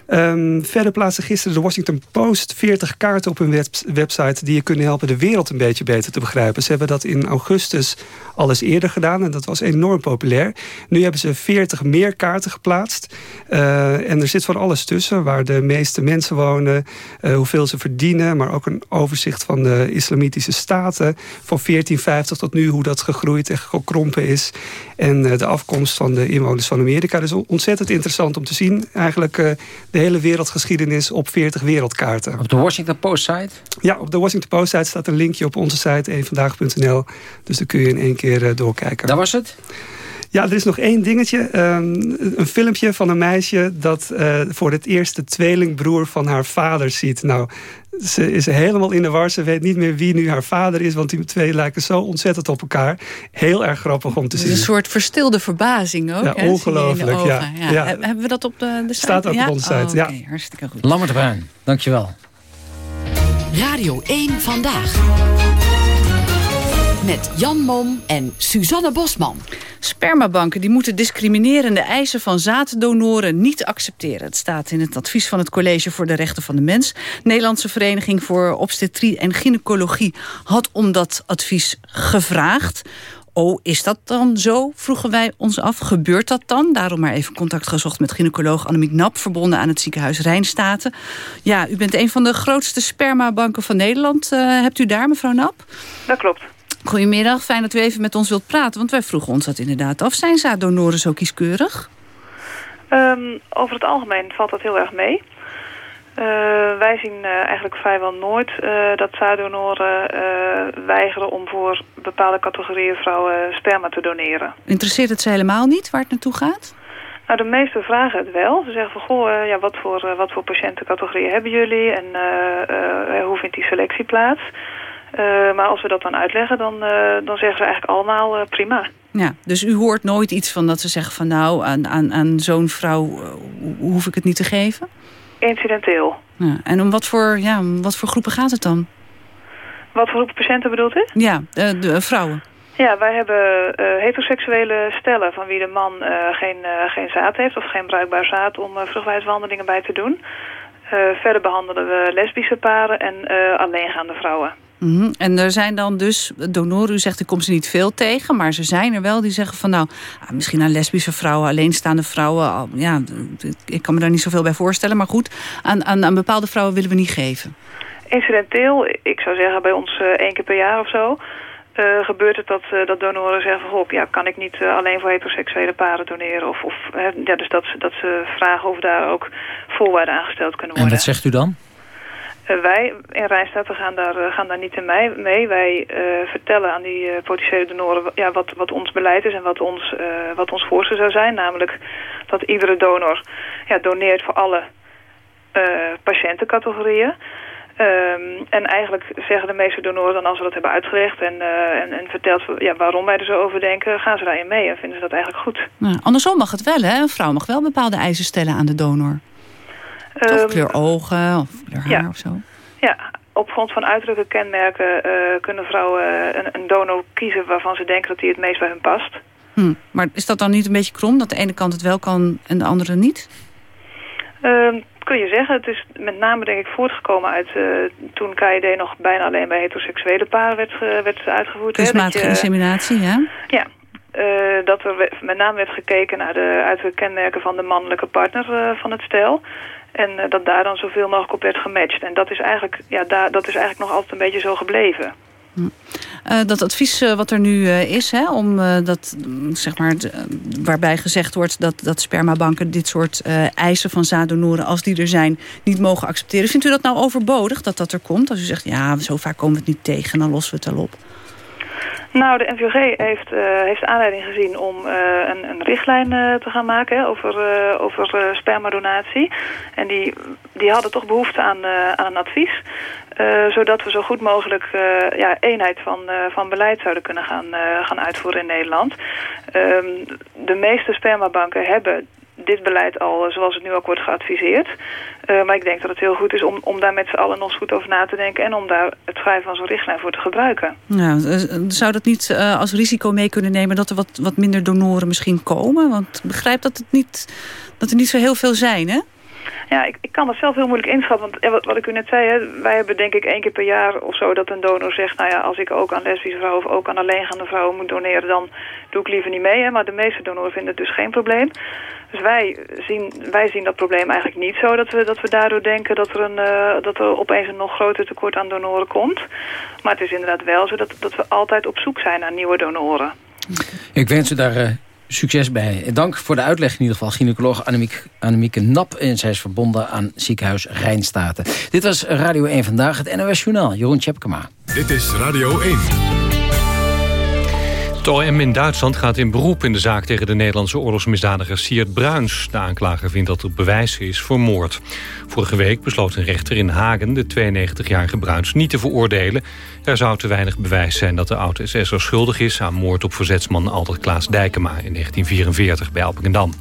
Speaker 23: Um, verder plaatste gisteren de Washington Post 40 kaarten op hun web website... die je kunnen helpen de wereld een beetje beter te begrijpen. Ze hebben dat in augustus al eens eerder gedaan en dat was enorm populair. Nu hebben ze 40 meer kaarten geplaatst. Uh, en er zit van alles tussen, waar de meeste mensen wonen... Uh, hoeveel ze verdienen, maar ook een overzicht van de islamitische staten... van 1450 tot nu, hoe dat gegroeid en gekrompen is... en uh, de afkomst van de inwoners van Amerika. Dus ontzettend interessant om te zien. Eigenlijk de hele wereldgeschiedenis op 40 wereldkaarten.
Speaker 3: Op de Washington Post site?
Speaker 23: Ja, op de Washington Post site staat een linkje op onze site eenvandaag.nl. Dus daar kun je in één keer uh, doorkijken.
Speaker 3: Dat was het?
Speaker 23: Ja, er is nog één dingetje. Um, een filmpje van een meisje dat uh, voor het eerst de tweelingbroer van haar vader ziet. Nou, ze is helemaal in de war. Ze weet niet meer wie nu haar vader is. Want die twee lijken zo ontzettend op elkaar. Heel erg grappig om te zien.
Speaker 2: Een soort verstilde verbazing ook.
Speaker 23: Ja,
Speaker 2: hè?
Speaker 23: ongelooflijk. Ja.
Speaker 2: Ja. ja. Hebben we dat op de, de site?
Speaker 23: Staat ook op onze site,
Speaker 2: oh,
Speaker 23: ja.
Speaker 2: Okay, hartstikke goed.
Speaker 3: Lammert Bruin, dankjewel.
Speaker 14: Radio 1 Vandaag. Met Jan Mom en Suzanne Bosman.
Speaker 2: Spermabanken die moeten discriminerende eisen van zaaddonoren niet accepteren. Het staat in het advies van het College voor de Rechten van de Mens. Nederlandse Vereniging voor Obstetrie en Gynaecologie had om dat advies gevraagd. Oh, is dat dan zo? Vroegen wij ons af. Gebeurt dat dan? Daarom maar even contact gezocht met gynaecoloog Annemiek Nap... verbonden aan het ziekenhuis Rijnstaten. Ja, u bent een van de grootste spermabanken van Nederland. Uh, hebt u daar, mevrouw Nap?
Speaker 24: Dat klopt.
Speaker 2: Goedemiddag, fijn dat u even met ons wilt praten. Want wij vroegen ons dat inderdaad af. Zijn zaaddonoren zo kieskeurig?
Speaker 24: Um, over het algemeen valt dat heel erg mee. Uh, wij zien uh, eigenlijk vrijwel nooit uh, dat zaaddonoren weigeren om voor bepaalde categorieën vrouwen sperma te doneren.
Speaker 2: Interesseert het ze helemaal niet waar het naartoe gaat?
Speaker 24: Nou, de meesten vragen het wel. Ze zeggen van, goh, ja, wat, voor, wat voor patiëntencategorieën hebben jullie en hoe vindt die selectie plaats? Uh, maar als we dat dan uitleggen, dan, uh, dan zeggen ze eigenlijk allemaal uh, prima.
Speaker 2: Ja, dus u hoort nooit iets van dat ze zeggen van nou, aan, aan, aan zo'n vrouw hoef ik het niet te geven?
Speaker 24: Incidenteel.
Speaker 2: Ja, en om wat voor, ja, om wat voor groepen gaat het dan?
Speaker 24: Wat voor groepen patiënten bedoelt u?
Speaker 2: Ja, de, de vrouwen.
Speaker 24: Ja, wij hebben heteroseksuele stellen van wie de man geen, geen zaad heeft... of geen bruikbaar zaad om vruchtbaarheidswandelingen bij te doen. verder behandelen we lesbische paren en alleengaande vrouwen.
Speaker 2: Mm -hmm. En er zijn dan dus donoren, u zegt ik kom ze niet veel tegen... maar ze zijn er wel die zeggen van nou, misschien aan lesbische vrouwen... alleenstaande vrouwen, ja, ik kan me daar niet zoveel bij voorstellen... maar goed, aan, aan, aan bepaalde vrouwen willen we niet geven.
Speaker 24: Incidenteel, ik zou zeggen bij ons uh, één keer per jaar of zo... Uh, gebeurt het dat, uh, dat donoren zeggen van... ja, kan ik niet uh, alleen voor heteroseksuele paren doneren? Of, of ja, dus dat, ze, dat ze vragen of daar ook voorwaarden aangesteld kunnen worden.
Speaker 3: En wat zegt u dan?
Speaker 24: Uh, wij in Rijnstad gaan daar, uh, gaan daar niet in mee. Wij uh, vertellen aan die potentiële donoren ja, wat, wat ons beleid is en wat ons, wat ons voorstel zou zijn. Namelijk dat iedere donor ja, doneert voor alle patiëntencategorieën. Um, en eigenlijk zeggen de meeste donoren dan als we dat hebben uitgelegd en, en, en ja, waarom wij er zo over denken, gaan ze daarin mee en vinden ze dat eigenlijk goed.
Speaker 2: Nou, andersom mag het wel, hè? Een vrouw mag wel bepaalde eisen stellen aan de donor. Of um, kleur ogen, of kleur haar
Speaker 24: ja.
Speaker 2: of zo.
Speaker 24: Ja, op grond van uiterlijke kenmerken uh, kunnen vrouwen een, een, donor kiezen waarvan ze denken dat die het meest bij hun past.
Speaker 2: Hm. Maar is dat dan niet een beetje krom, dat de ene kant het wel kan en de andere niet?
Speaker 24: Um, kun je zeggen. Het is met name denk ik voortgekomen uit uh, toen KID nog bijna alleen bij heteroseksuele paren werd, uh, werd uitgevoerd.
Speaker 2: Kunstmatige inseminatie, ja?
Speaker 24: Ja, uh, dat er met name werd gekeken naar de uiterlijke kenmerken van de mannelijke partner van het stel. En uh, dat daar dan zoveel mogelijk op werd gematcht. En dat is eigenlijk, ja, daar, dat is eigenlijk nog altijd een beetje zo gebleven.
Speaker 2: Uh, dat advies uh, wat er nu is, hè, om dat, zeg maar, waarbij gezegd wordt dat, dat spermabanken dit soort eisen van zaaddonoren, als die er zijn, niet mogen accepteren. Vindt u dat nou overbodig dat dat er komt? Als u zegt, ja, zo vaak komen we het niet tegen, dan lossen we het al op.
Speaker 24: Nou, de NVG heeft, uh, heeft aanleiding gezien om uh, een, een, richtlijn uh, te gaan maken over, over spermadonatie. En die, die hadden toch behoefte aan, aan een advies. zodat we zo goed mogelijk ja, eenheid van, van beleid zouden kunnen gaan, gaan uitvoeren in Nederland. Um, de meeste spermabanken hebben dit beleid al zoals het nu ook wordt geadviseerd. Uh, maar ik denk dat het heel goed is om, om daar met z'n allen nog eens goed over na te denken... en om daar het schrijven van zo'n richtlijn voor te gebruiken.
Speaker 2: Nou, zou dat niet uh, als risico mee kunnen nemen dat er wat, wat minder donoren misschien komen? Want ik begrijp dat, het niet, dat er niet zo heel veel zijn, hè?
Speaker 24: Ja, ik, ik kan dat zelf heel moeilijk inschatten. Want wat, wat ik u net zei, hè, wij hebben denk ik één keer per jaar of zo... dat een donor zegt, nou ja, als ik ook aan lesbische vrouwen... of ook aan alleengaande vrouwen moet doneren... dan doe ik liever niet mee. Hè. Maar de meeste donoren vinden het dus geen probleem. Dus wij zien, wij zien dat probleem eigenlijk niet zo... dat we, dat we daardoor denken dat er, een, uh, dat er opeens een nog groter tekort aan donoren komt. Maar het is inderdaad wel zo dat, dat we altijd op zoek zijn naar nieuwe donoren.
Speaker 3: Ik wens u daar uh, succes bij. Dank voor de uitleg in ieder geval. Gynaecoloog Annemiek, Annemieke Nap. En zij is verbonden aan ziekenhuis Rijnstaten. Dit was Radio 1 Vandaag, het NOS Journaal. Jeroen Tjepkema.
Speaker 1: Dit is Radio 1.
Speaker 4: Het OM in Duitsland gaat in beroep in de zaak tegen de Nederlandse oorlogsmisdadiger Siert Bruins. De aanklager vindt dat er bewijs is voor moord. Vorige week besloot een rechter in Hagen de 92-jarige Bruins niet te veroordelen. Er zou te weinig bewijs zijn dat de oud-SS'er schuldig is aan moord op verzetsman Albert Klaas Dijkema in 1944 bij Alpengedam.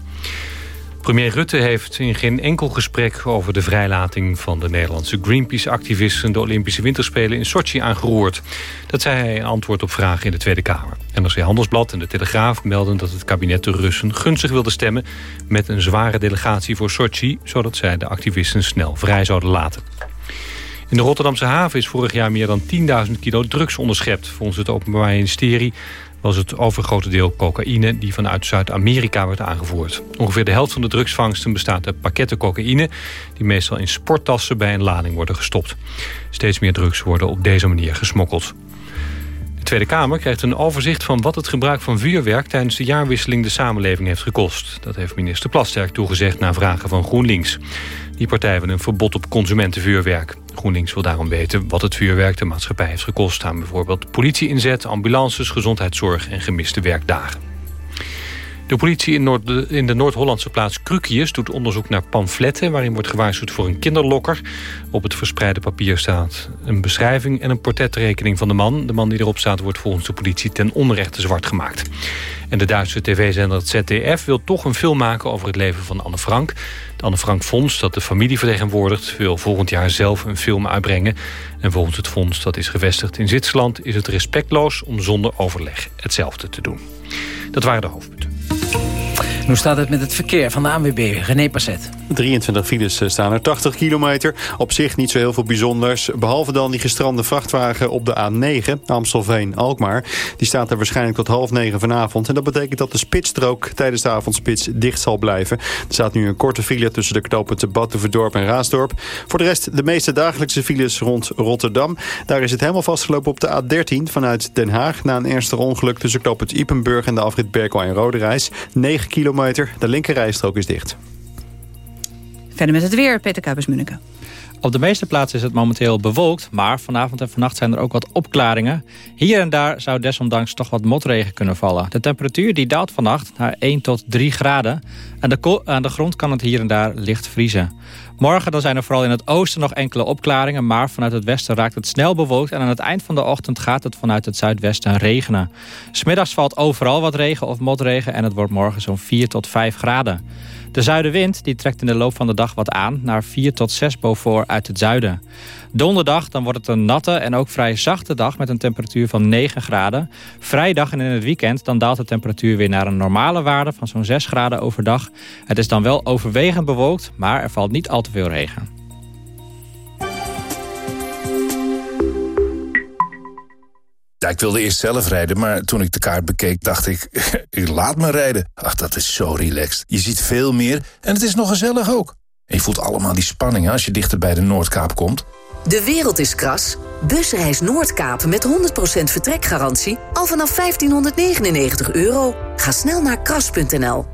Speaker 4: Premier Rutte heeft in geen enkel gesprek over de vrijlating van de Nederlandse Greenpeace-activisten de Olympische Winterspelen in Sochi aangeroerd. Dat zei hij in antwoord op vragen in de Tweede Kamer. NRC Handelsblad en de Telegraaf melden dat het kabinet de Russen gunstig wilde stemmen met een zware delegatie voor Sochi, zodat zij de activisten snel vrij zouden laten. In de Rotterdamse haven is vorig jaar meer dan 10.000 kilo drugs onderschept. Volgens het Openbaar Ministerie was het overgrote deel cocaïne die vanuit Zuid-Amerika werd aangevoerd. Ongeveer de helft van de drugsvangsten bestaat uit pakketten cocaïne... die meestal in sporttassen bij een lading worden gestopt. Steeds meer drugs worden op deze manier gesmokkeld. De Tweede Kamer krijgt een overzicht van wat het gebruik van vuurwerk... tijdens de jaarwisseling de samenleving heeft gekost. Dat heeft minister Plasterk toegezegd na vragen van GroenLinks. Die partij wil een verbod op consumentenvuurwerk. GroenLinks wil daarom weten wat het vuurwerk de maatschappij heeft gekost... aan bijvoorbeeld politieinzet, ambulances, gezondheidszorg en gemiste werkdagen. De politie in, Noord in de Noord-Hollandse plaats Krukius doet onderzoek naar pamfletten... waarin wordt gewaarschuwd voor een kinderlokker. Op het verspreide papier staat een beschrijving en een portretrekening van de man. De man die erop staat wordt volgens de politie ten onrechte zwart gemaakt. En de Duitse tv-zender ZDF wil toch een film maken over het leven van Anne Frank. Het Anne Frank Fonds, dat de familie vertegenwoordigt... wil volgend jaar zelf een film uitbrengen. En volgens het fonds, dat is gevestigd in Zwitserland... is het respectloos om zonder overleg hetzelfde te doen. Dat waren de hoofdpunten.
Speaker 3: Hoe staat het met het verkeer van de ANWB? René Passet.
Speaker 25: 23 files eh, staan er, 80 kilometer. Op zich niet zo heel veel bijzonders. Behalve dan die gestrande vrachtwagen op de A9, Amstelveen-Alkmaar. Die staat er waarschijnlijk tot half negen vanavond. En dat betekent dat de spitsstrook tijdens de avondspits dicht zal blijven. Er staat nu een korte file tussen de knooppunten Batuverdorp en Raasdorp. Voor de rest de meeste dagelijkse files rond Rotterdam. Daar is het helemaal vastgelopen op de A13 vanuit Den Haag... na een ernstig ongeluk tussen knooppunt Ipenburg en de afrit Berkel en Roderijs. 9 kilometer, de linkerrijstrook is dicht.
Speaker 2: Verder met het weer, Peter Kuipers-Munneke.
Speaker 26: Op de meeste plaatsen is het momenteel bewolkt, maar vanavond en vannacht zijn er ook wat opklaringen. Hier en daar zou desondanks toch wat motregen kunnen vallen. De temperatuur die daalt vannacht naar 1 tot 3 graden. Aan de, aan de grond kan het hier en daar licht vriezen. Morgen dan zijn er vooral in het oosten nog enkele opklaringen... maar vanuit het westen raakt het snel bewolkt... en aan het eind van de ochtend gaat het vanuit het zuidwesten regenen. Smiddags valt overal wat regen of motregen... en het wordt morgen zo'n 4 tot 5 graden. De zuidenwind die trekt in de loop van de dag wat aan... naar 4 tot 6 Beaufort uit het zuiden. Donderdag dan wordt het een natte en ook vrij zachte dag... met een temperatuur van 9 graden. Vrijdag en in het weekend dan daalt de temperatuur weer naar een normale waarde... van zo'n 6 graden overdag. Het is dan wel overwegend bewolkt, maar er valt niet al te veel regen.
Speaker 27: Ja, ik wilde eerst zelf rijden, maar toen ik de kaart bekeek dacht ik... laat me rijden. Ach, dat is zo relaxed. Je ziet veel meer en het is nog gezellig ook. En je voelt allemaal die spanning als je dichter bij de Noordkaap komt.
Speaker 21: De wereld is kras. Busreis Noordkaap met 100% vertrekgarantie al vanaf 1599 euro. Ga snel naar kras.nl.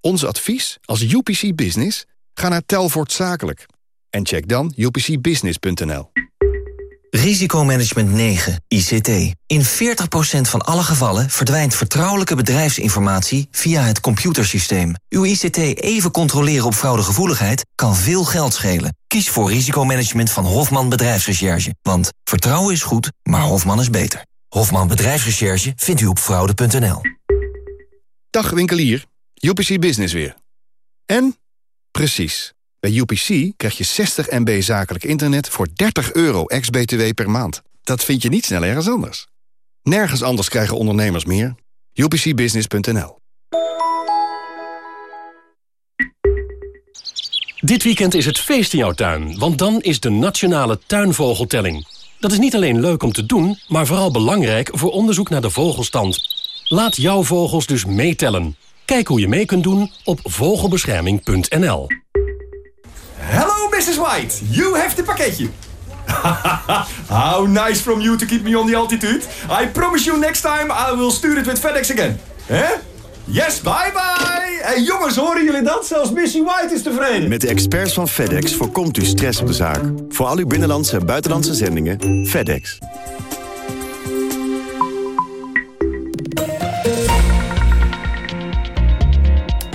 Speaker 28: Ons advies als UPC Business? Ga naar Telvoort Zakelijk. En check dan upcbusiness.nl.
Speaker 29: Risicomanagement 9, ICT. In 40% van alle gevallen verdwijnt vertrouwelijke bedrijfsinformatie via het computersysteem. Uw ICT even controleren op fraudegevoeligheid kan veel geld schelen. Kies voor risicomanagement van Hofman Bedrijfsrecherche. Want vertrouwen is goed, maar Hofman is beter. Hofman Bedrijfsrecherche vindt u op fraude.nl.
Speaker 28: Dag winkelier, UPC Business weer. En? Precies. Bij UPC krijg je 60 MB zakelijk internet voor 30 euro ex-BTW per maand. Dat vind je niet snel ergens anders. Nergens anders krijgen ondernemers meer. UPCbusiness.nl
Speaker 30: Dit weekend is het feest in jouw tuin, want dan is de Nationale Tuinvogeltelling. Dat is niet alleen leuk om te doen, maar vooral belangrijk voor onderzoek naar de vogelstand. Laat jouw vogels dus meetellen. Kijk hoe je mee kunt doen op vogelbescherming.nl.
Speaker 31: Hello, Mrs. White. You have the pakketje. How nice from you to keep me on the altitude. I promise you next time I will stuur it with FedEx again. Hè? Yes, bye bye. Hey jongens, horen jullie dat? Zelfs Missy White is tevreden.
Speaker 32: Met de experts van FedEx voorkomt u stress op de zaak. Voor al uw binnenlandse en buitenlandse zendingen, FedEx.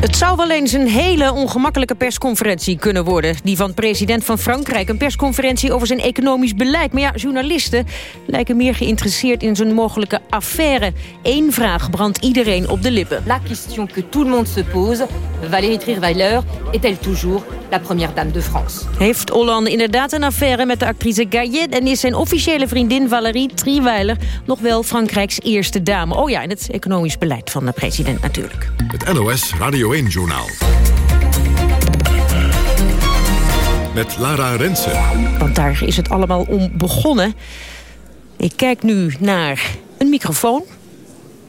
Speaker 33: Het zou wel eens een hele ongemakkelijke persconferentie kunnen worden. Die van president van Frankrijk. Een persconferentie over zijn economisch beleid. Maar ja, journalisten lijken meer geïnteresseerd in zijn mogelijke affaire. Eén vraag brandt iedereen op de lippen.
Speaker 34: La question que tout le monde se pose. Valérie Trierweiler est-elle toujours la première dame de France?
Speaker 33: Heeft Hollande inderdaad een affaire met de actrice Gaillet... en is zijn officiële vriendin Valérie Trierweiler... nog wel Frankrijks eerste dame? Oh ja, en het economisch beleid van de president natuurlijk.
Speaker 1: Het NOS Radio 1-journaal. Met Lara Rensen.
Speaker 33: Want daar is het allemaal om begonnen. Ik kijk nu naar een microfoon.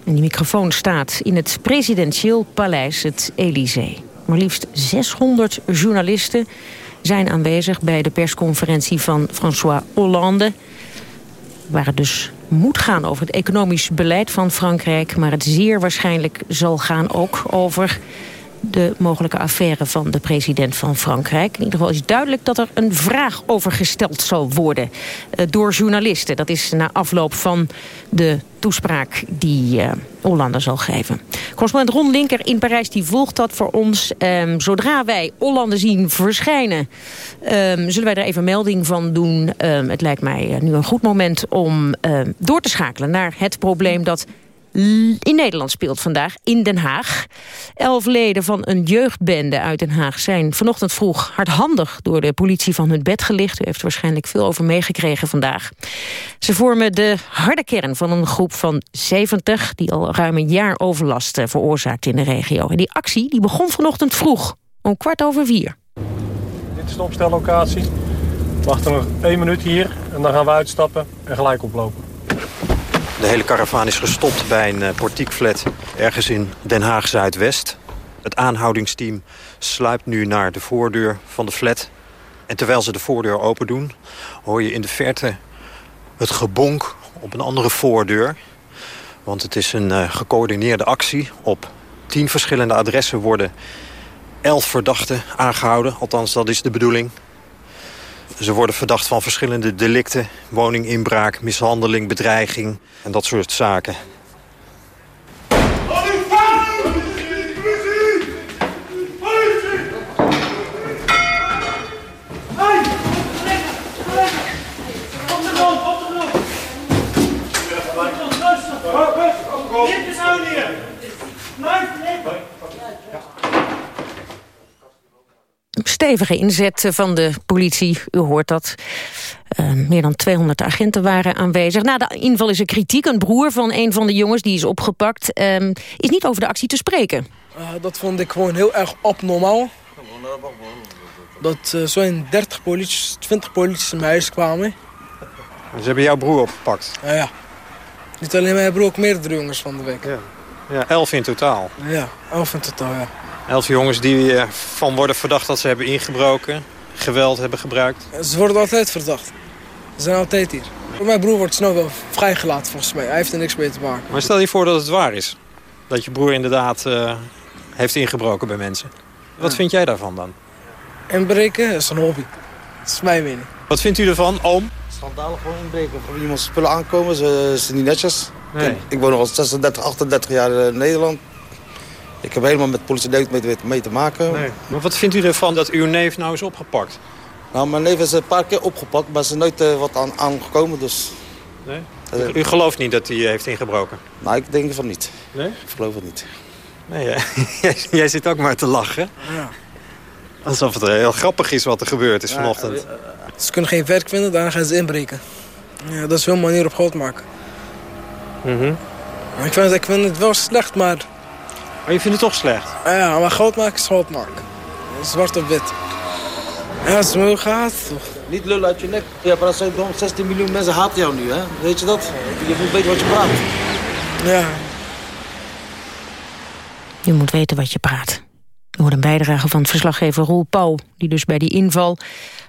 Speaker 33: En die microfoon staat in het presidentieel paleis, het Elysée. Maar liefst 600 journalisten zijn aanwezig bij de persconferentie van François Hollande. Waar het dus moet gaan over het economisch beleid van Frankrijk... maar het zeer waarschijnlijk zal gaan ook over de mogelijke affaire van de president van Frankrijk. In ieder geval is duidelijk dat er een vraag over gesteld zal worden uh, door journalisten. Dat is na afloop van de toespraak die uh, zal geven. Correspondent Ron Linker in Parijs die volgt dat voor ons. Um, zodra wij Hollande zien verschijnen, um, zullen wij er even melding van doen. Um, het lijkt mij uh, nu een goed moment om door te schakelen naar het probleem dat in Nederland speelt vandaag, in Den Haag. Elf leden van een jeugdbende uit Den Haag zijn vanochtend vroeg hardhandig door de politie van hun bed gelicht. U heeft er waarschijnlijk veel over meegekregen vandaag. Ze vormen de harde kern van een groep van 70 die al ruim een jaar overlast eh, veroorzaakt in de regio. En die actie die begon vanochtend vroeg, om kwart over vier.
Speaker 35: Dit is de opstellocatie. Wachten nog één minuut hier en dan gaan we uitstappen en gelijk oplopen.
Speaker 36: De hele karavaan is gestopt bij een uh, portiekflat ergens in Den Haag Zuidwest. Het aanhoudingsteam sluipt nu naar de voordeur van de flat. En terwijl ze de voordeur open doen, hoor je in de verte het gebonk op een andere voordeur. Want het is een uh, gecoördineerde actie. Op tien verschillende adressen worden elf verdachten aangehouden. Althans, dat is de bedoeling. Ze worden verdacht van verschillende delicten. Woninginbraak, mishandeling, bedreiging en dat soort zaken.
Speaker 33: Stevige inzet van de politie, u hoort dat. Uh, meer dan 200 agenten waren aanwezig. Na de inval is er kritiek. Een broer van een van de jongens, die is opgepakt... Uh, is niet over de actie te spreken.
Speaker 37: Uh, dat vond ik gewoon heel erg abnormaal. Dat uh, zo'n 30 politie, 20 polities in mijn huis kwamen.
Speaker 36: Ze hebben jouw broer opgepakt?
Speaker 37: Ja, ja. Niet alleen mijn broer, ook meerdere jongens van de week.
Speaker 36: Ja, ja elf in totaal?
Speaker 37: Ja, elf in totaal, ja.
Speaker 36: Elf jongens die van worden verdacht dat ze hebben ingebroken, geweld hebben gebruikt.
Speaker 37: Ze worden altijd verdacht. Ze zijn altijd hier. Mijn broer wordt snel wel vrijgelaten volgens mij. Hij heeft er niks mee te maken.
Speaker 36: Maar stel je voor dat het waar is. Dat je broer inderdaad uh, heeft ingebroken bij mensen. Wat ja. vind jij daarvan dan?
Speaker 37: Inbreken is een hobby. Dat is mijn mening.
Speaker 36: Wat vindt u ervan, oom?
Speaker 38: vandalen gewoon inbreken. Voor iemand spullen aankomen, ze zijn niet netjes.
Speaker 36: Nee.
Speaker 38: Ik, ik woon nog al 36, 38 jaar in Nederland. Ik heb helemaal met politie mee, mee te maken.
Speaker 36: Nee. Maar wat vindt u ervan dat uw neef nou is opgepakt?
Speaker 38: Nou, mijn neef is een paar keer opgepakt, maar er is nooit uh, wat aan, aangekomen. Dus...
Speaker 36: Nee? U, u, gelooft niet dat hij heeft ingebroken?
Speaker 38: Nou, ik denk van niet.
Speaker 36: Nee?
Speaker 38: Ik geloof het niet.
Speaker 36: Nee, jij, jij zit ook maar te lachen.
Speaker 38: Ja.
Speaker 36: Alsof het heel grappig is wat er gebeurd is vanochtend.
Speaker 37: Ja, ze kunnen geen werk vinden, daarna gaan ze inbreken. Ja, dat is wel een manier op groot maken.
Speaker 36: Mm -hmm.
Speaker 37: ik, vind, ik vind het wel slecht, maar...
Speaker 36: Maar je vindt het toch slecht?
Speaker 37: Ja, maar groot maken is groot maken. Zwart op wit. Ja, het is mooi gaat.
Speaker 38: Niet lullen uit je nek. Ja, maar 16 miljoen mensen haten jou nu, hè? Weet je dat? Je moet weten wat je praat.
Speaker 37: Ja.
Speaker 33: Je moet weten wat je praat. Er wordt een bijdrage van verslaggever Roel Pauw... die dus bij die inval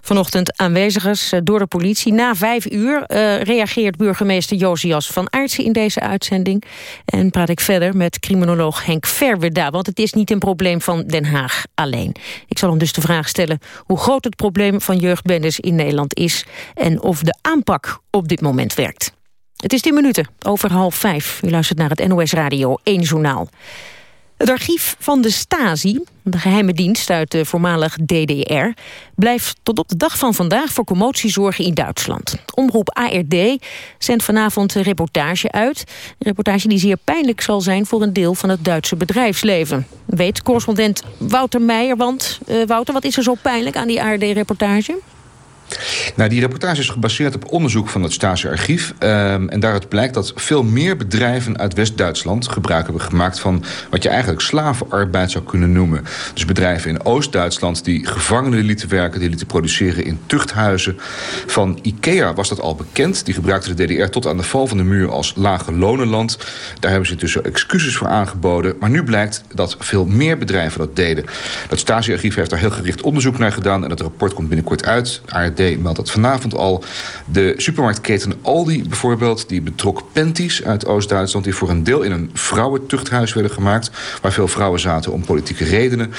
Speaker 33: vanochtend aanwezig is door de politie. Na vijf uur uh, reageert burgemeester Josias van Aartsen in deze uitzending. En praat ik verder met criminoloog Henk Verwerda... want het is niet een probleem van Den Haag alleen. Ik zal hem dus de vraag stellen hoe groot het probleem van jeugdbendes in Nederland is... en of de aanpak op dit moment werkt. Het is 10 minuten over half vijf. U luistert naar het NOS Radio 1 Journaal. Het archief van de Stasi, de geheime dienst uit de voormalig DDR... blijft tot op de dag van vandaag voor commotie zorgen in Duitsland. Omroep ARD zendt vanavond een reportage uit. Een reportage die zeer pijnlijk zal zijn voor een deel van het Duitse bedrijfsleven. Weet correspondent Wouter Meijer, want uh, Wouter, wat is er zo pijnlijk aan die ARD-reportage?
Speaker 22: Nou, die reportage is gebaseerd op onderzoek van het Stasi-archief. Um, en daaruit blijkt dat veel meer bedrijven uit West-Duitsland... gebruik hebben gemaakt van wat je eigenlijk slavenarbeid zou kunnen noemen. Dus bedrijven in Oost-Duitsland die gevangenen lieten werken... die lieten produceren in tuchthuizen. Van IKEA was dat al bekend. Die gebruikte de DDR tot aan de val van de muur als lage lonenland. Daar hebben ze dus excuses voor aangeboden. Maar nu blijkt dat veel meer bedrijven dat deden. Dat Stasi-archief heeft daar heel gericht onderzoek naar gedaan... en dat rapport komt binnenkort uit... ARD meldt dat vanavond al. De supermarktketen Aldi bijvoorbeeld, die betrok panties uit Oost-Duitsland... die voor een deel in een vrouwentuchthuis werden gemaakt... waar veel vrouwen zaten om politieke redenen.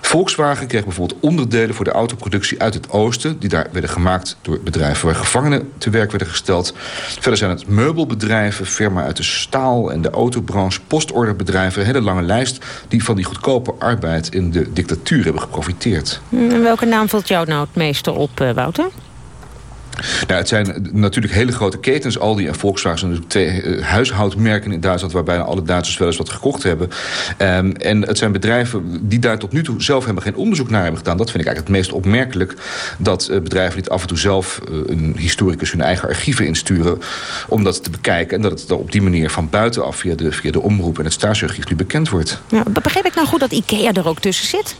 Speaker 22: Volkswagen kreeg bijvoorbeeld onderdelen voor de autoproductie uit het oosten... die daar werden gemaakt door bedrijven waar gevangenen te werk werden gesteld. Verder zijn het meubelbedrijven, firma uit de staal- en de autobranche... postorderbedrijven, een hele lange lijst... die van die goedkope arbeid in de dictatuur hebben geprofiteerd.
Speaker 33: En welke naam valt jou nou het meeste op,
Speaker 22: Nou, het zijn natuurlijk hele grote ketens. Aldi en Volkswagen zijn natuurlijk twee huishoudmerken in Duitsland... waar bijna alle Duitsers wel eens wat gekocht hebben. Um, en het zijn bedrijven die daar tot nu toe zelf helemaal geen onderzoek naar hebben gedaan. Dat vind ik eigenlijk het meest opmerkelijk. Dat uh, bedrijven niet af en toe zelf uh, een historicus hun eigen archieven insturen... om dat te bekijken. En dat het op die manier van buitenaf via de, via de omroep en het staatsarchief nu bekend wordt.
Speaker 33: Ja, begrijp ik nou goed dat IKEA er ook tussen zit?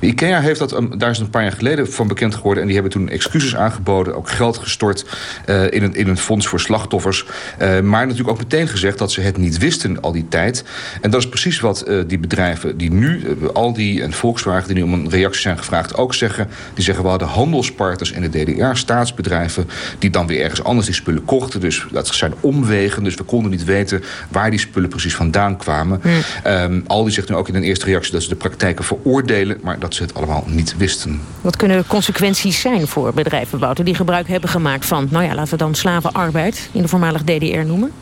Speaker 22: De IKEA heeft dat, um, daar is een paar jaar geleden van bekend geworden... en die hebben toen excuses aangeboden, ook geld gestort... Uh, in, een, in een fonds voor slachtoffers. Uh, maar natuurlijk ook meteen gezegd dat ze het niet wisten al die tijd. En dat is precies wat uh, die bedrijven die nu, Aldi en Volkswagen... die nu om een reactie zijn gevraagd, ook zeggen. Die zeggen, we hadden handelspartners in de DDR, staatsbedrijven... die dan weer ergens anders die spullen kochten. Dus dat zijn omwegen, dus we konden niet weten... waar die spullen precies vandaan kwamen. Hmm. Um, Aldi zegt nu ook in een eerste reactie... dat ze de praktijken veroordelen maar dat ze het allemaal niet wisten.
Speaker 33: Wat kunnen de consequenties zijn voor bedrijven, Wouter... die gebruik hebben gemaakt van, nou ja, laten we dan slavenarbeid... in de voormalige DDR noemen?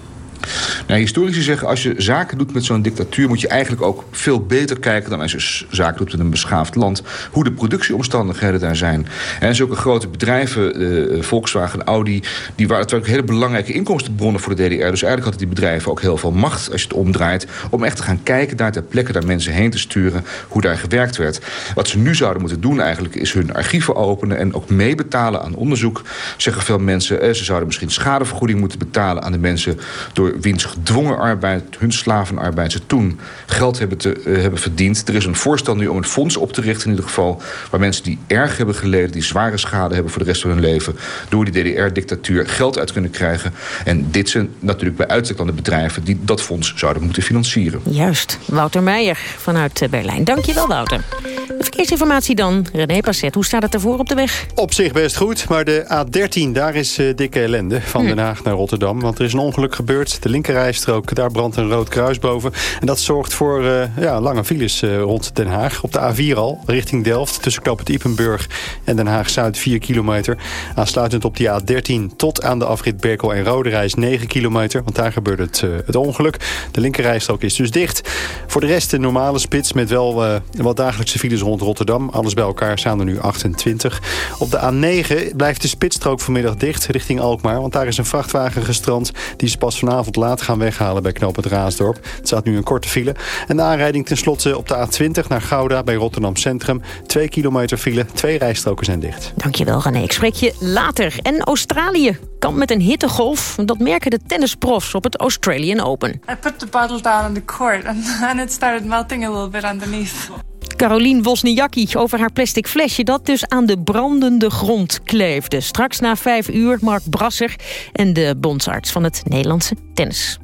Speaker 22: Nou, historici zeggen, als je zaken doet met zo'n dictatuur... moet je eigenlijk ook veel beter kijken dan als je zaken doet met een beschaafd land... hoe de productieomstandigheden daar zijn. En zulke grote bedrijven, uh, Volkswagen, Audi... die waren natuurlijk hele belangrijke inkomstenbronnen voor de DDR. Dus eigenlijk hadden die bedrijven ook heel veel macht, als je het omdraait... om echt te gaan kijken daar ter plekke, daar mensen heen te sturen... hoe daar gewerkt werd. Wat ze nu zouden moeten doen eigenlijk... is hun archieven openen en ook meebetalen aan onderzoek. Zeggen veel mensen, eh, ze zouden misschien schadevergoeding moeten betalen... aan de mensen door wiens gedwongen arbeid, hun slavenarbeid... ze toen geld hebben, te, uh, hebben verdiend. Er is een voorstel nu om een fonds op te richten in ieder geval... waar mensen die erg hebben geleden, die zware schade hebben... voor de rest van hun leven, door die DDR-dictatuur geld uit kunnen krijgen. En dit zijn natuurlijk bij uitstek dan de bedrijven... die dat fonds zouden moeten financieren.
Speaker 33: Juist. Wouter Meijer vanuit Berlijn. Dankjewel, Wouter. De verkeersinformatie dan. René Passet, hoe staat het ervoor op de weg?
Speaker 25: Op zich best goed, maar de A13, daar is uh, dikke ellende. Van Den Haag naar Rotterdam. Want er is een ongeluk gebeurd De linkerrijstrook, daar brandt een rood kruis boven. En dat zorgt voor uh, ja, lange files uh, rond Den Haag. Op de A4 al, richting Delft, tussen Knoop het Ipenburg en Den Haag-Zuid 4 kilometer. Aansluitend op die A13 tot aan de afrit Berkel en Roderijs 9 kilometer. Want daar gebeurde het, uh, het ongeluk. De linkerrijstrook is dus dicht. Voor de rest de normale spits met wel wat dagelijkse files rond Rotterdam. Alles bij elkaar staan er nu 28. Op de A9 blijft de spitsstrook vanmiddag dicht richting Alkmaar. Want daar is een vrachtwagen gestrand. Die ze pas vanavond laat gaan weghalen bij Knoop het Raasdorp. Het staat nu een korte file. En de aanrijding tenslotte op de A20 naar Gouda bij Rotterdam Centrum. Twee kilometer file, twee rijstroken zijn dicht.
Speaker 33: Dankjewel René, ik spreek je later. En Australië kampt met een hittegolf. Dat merken de tennisprofs op het Australian Open.
Speaker 39: I put the bottle down on the court and, and it started melting a little bit underneath.
Speaker 33: Carolien Wozniacki over haar plastic flesje... dat dus aan de brandende grond kleefde. Straks na vijf uur Mark Brasser en de bondsarts van het Nederlandse tennis.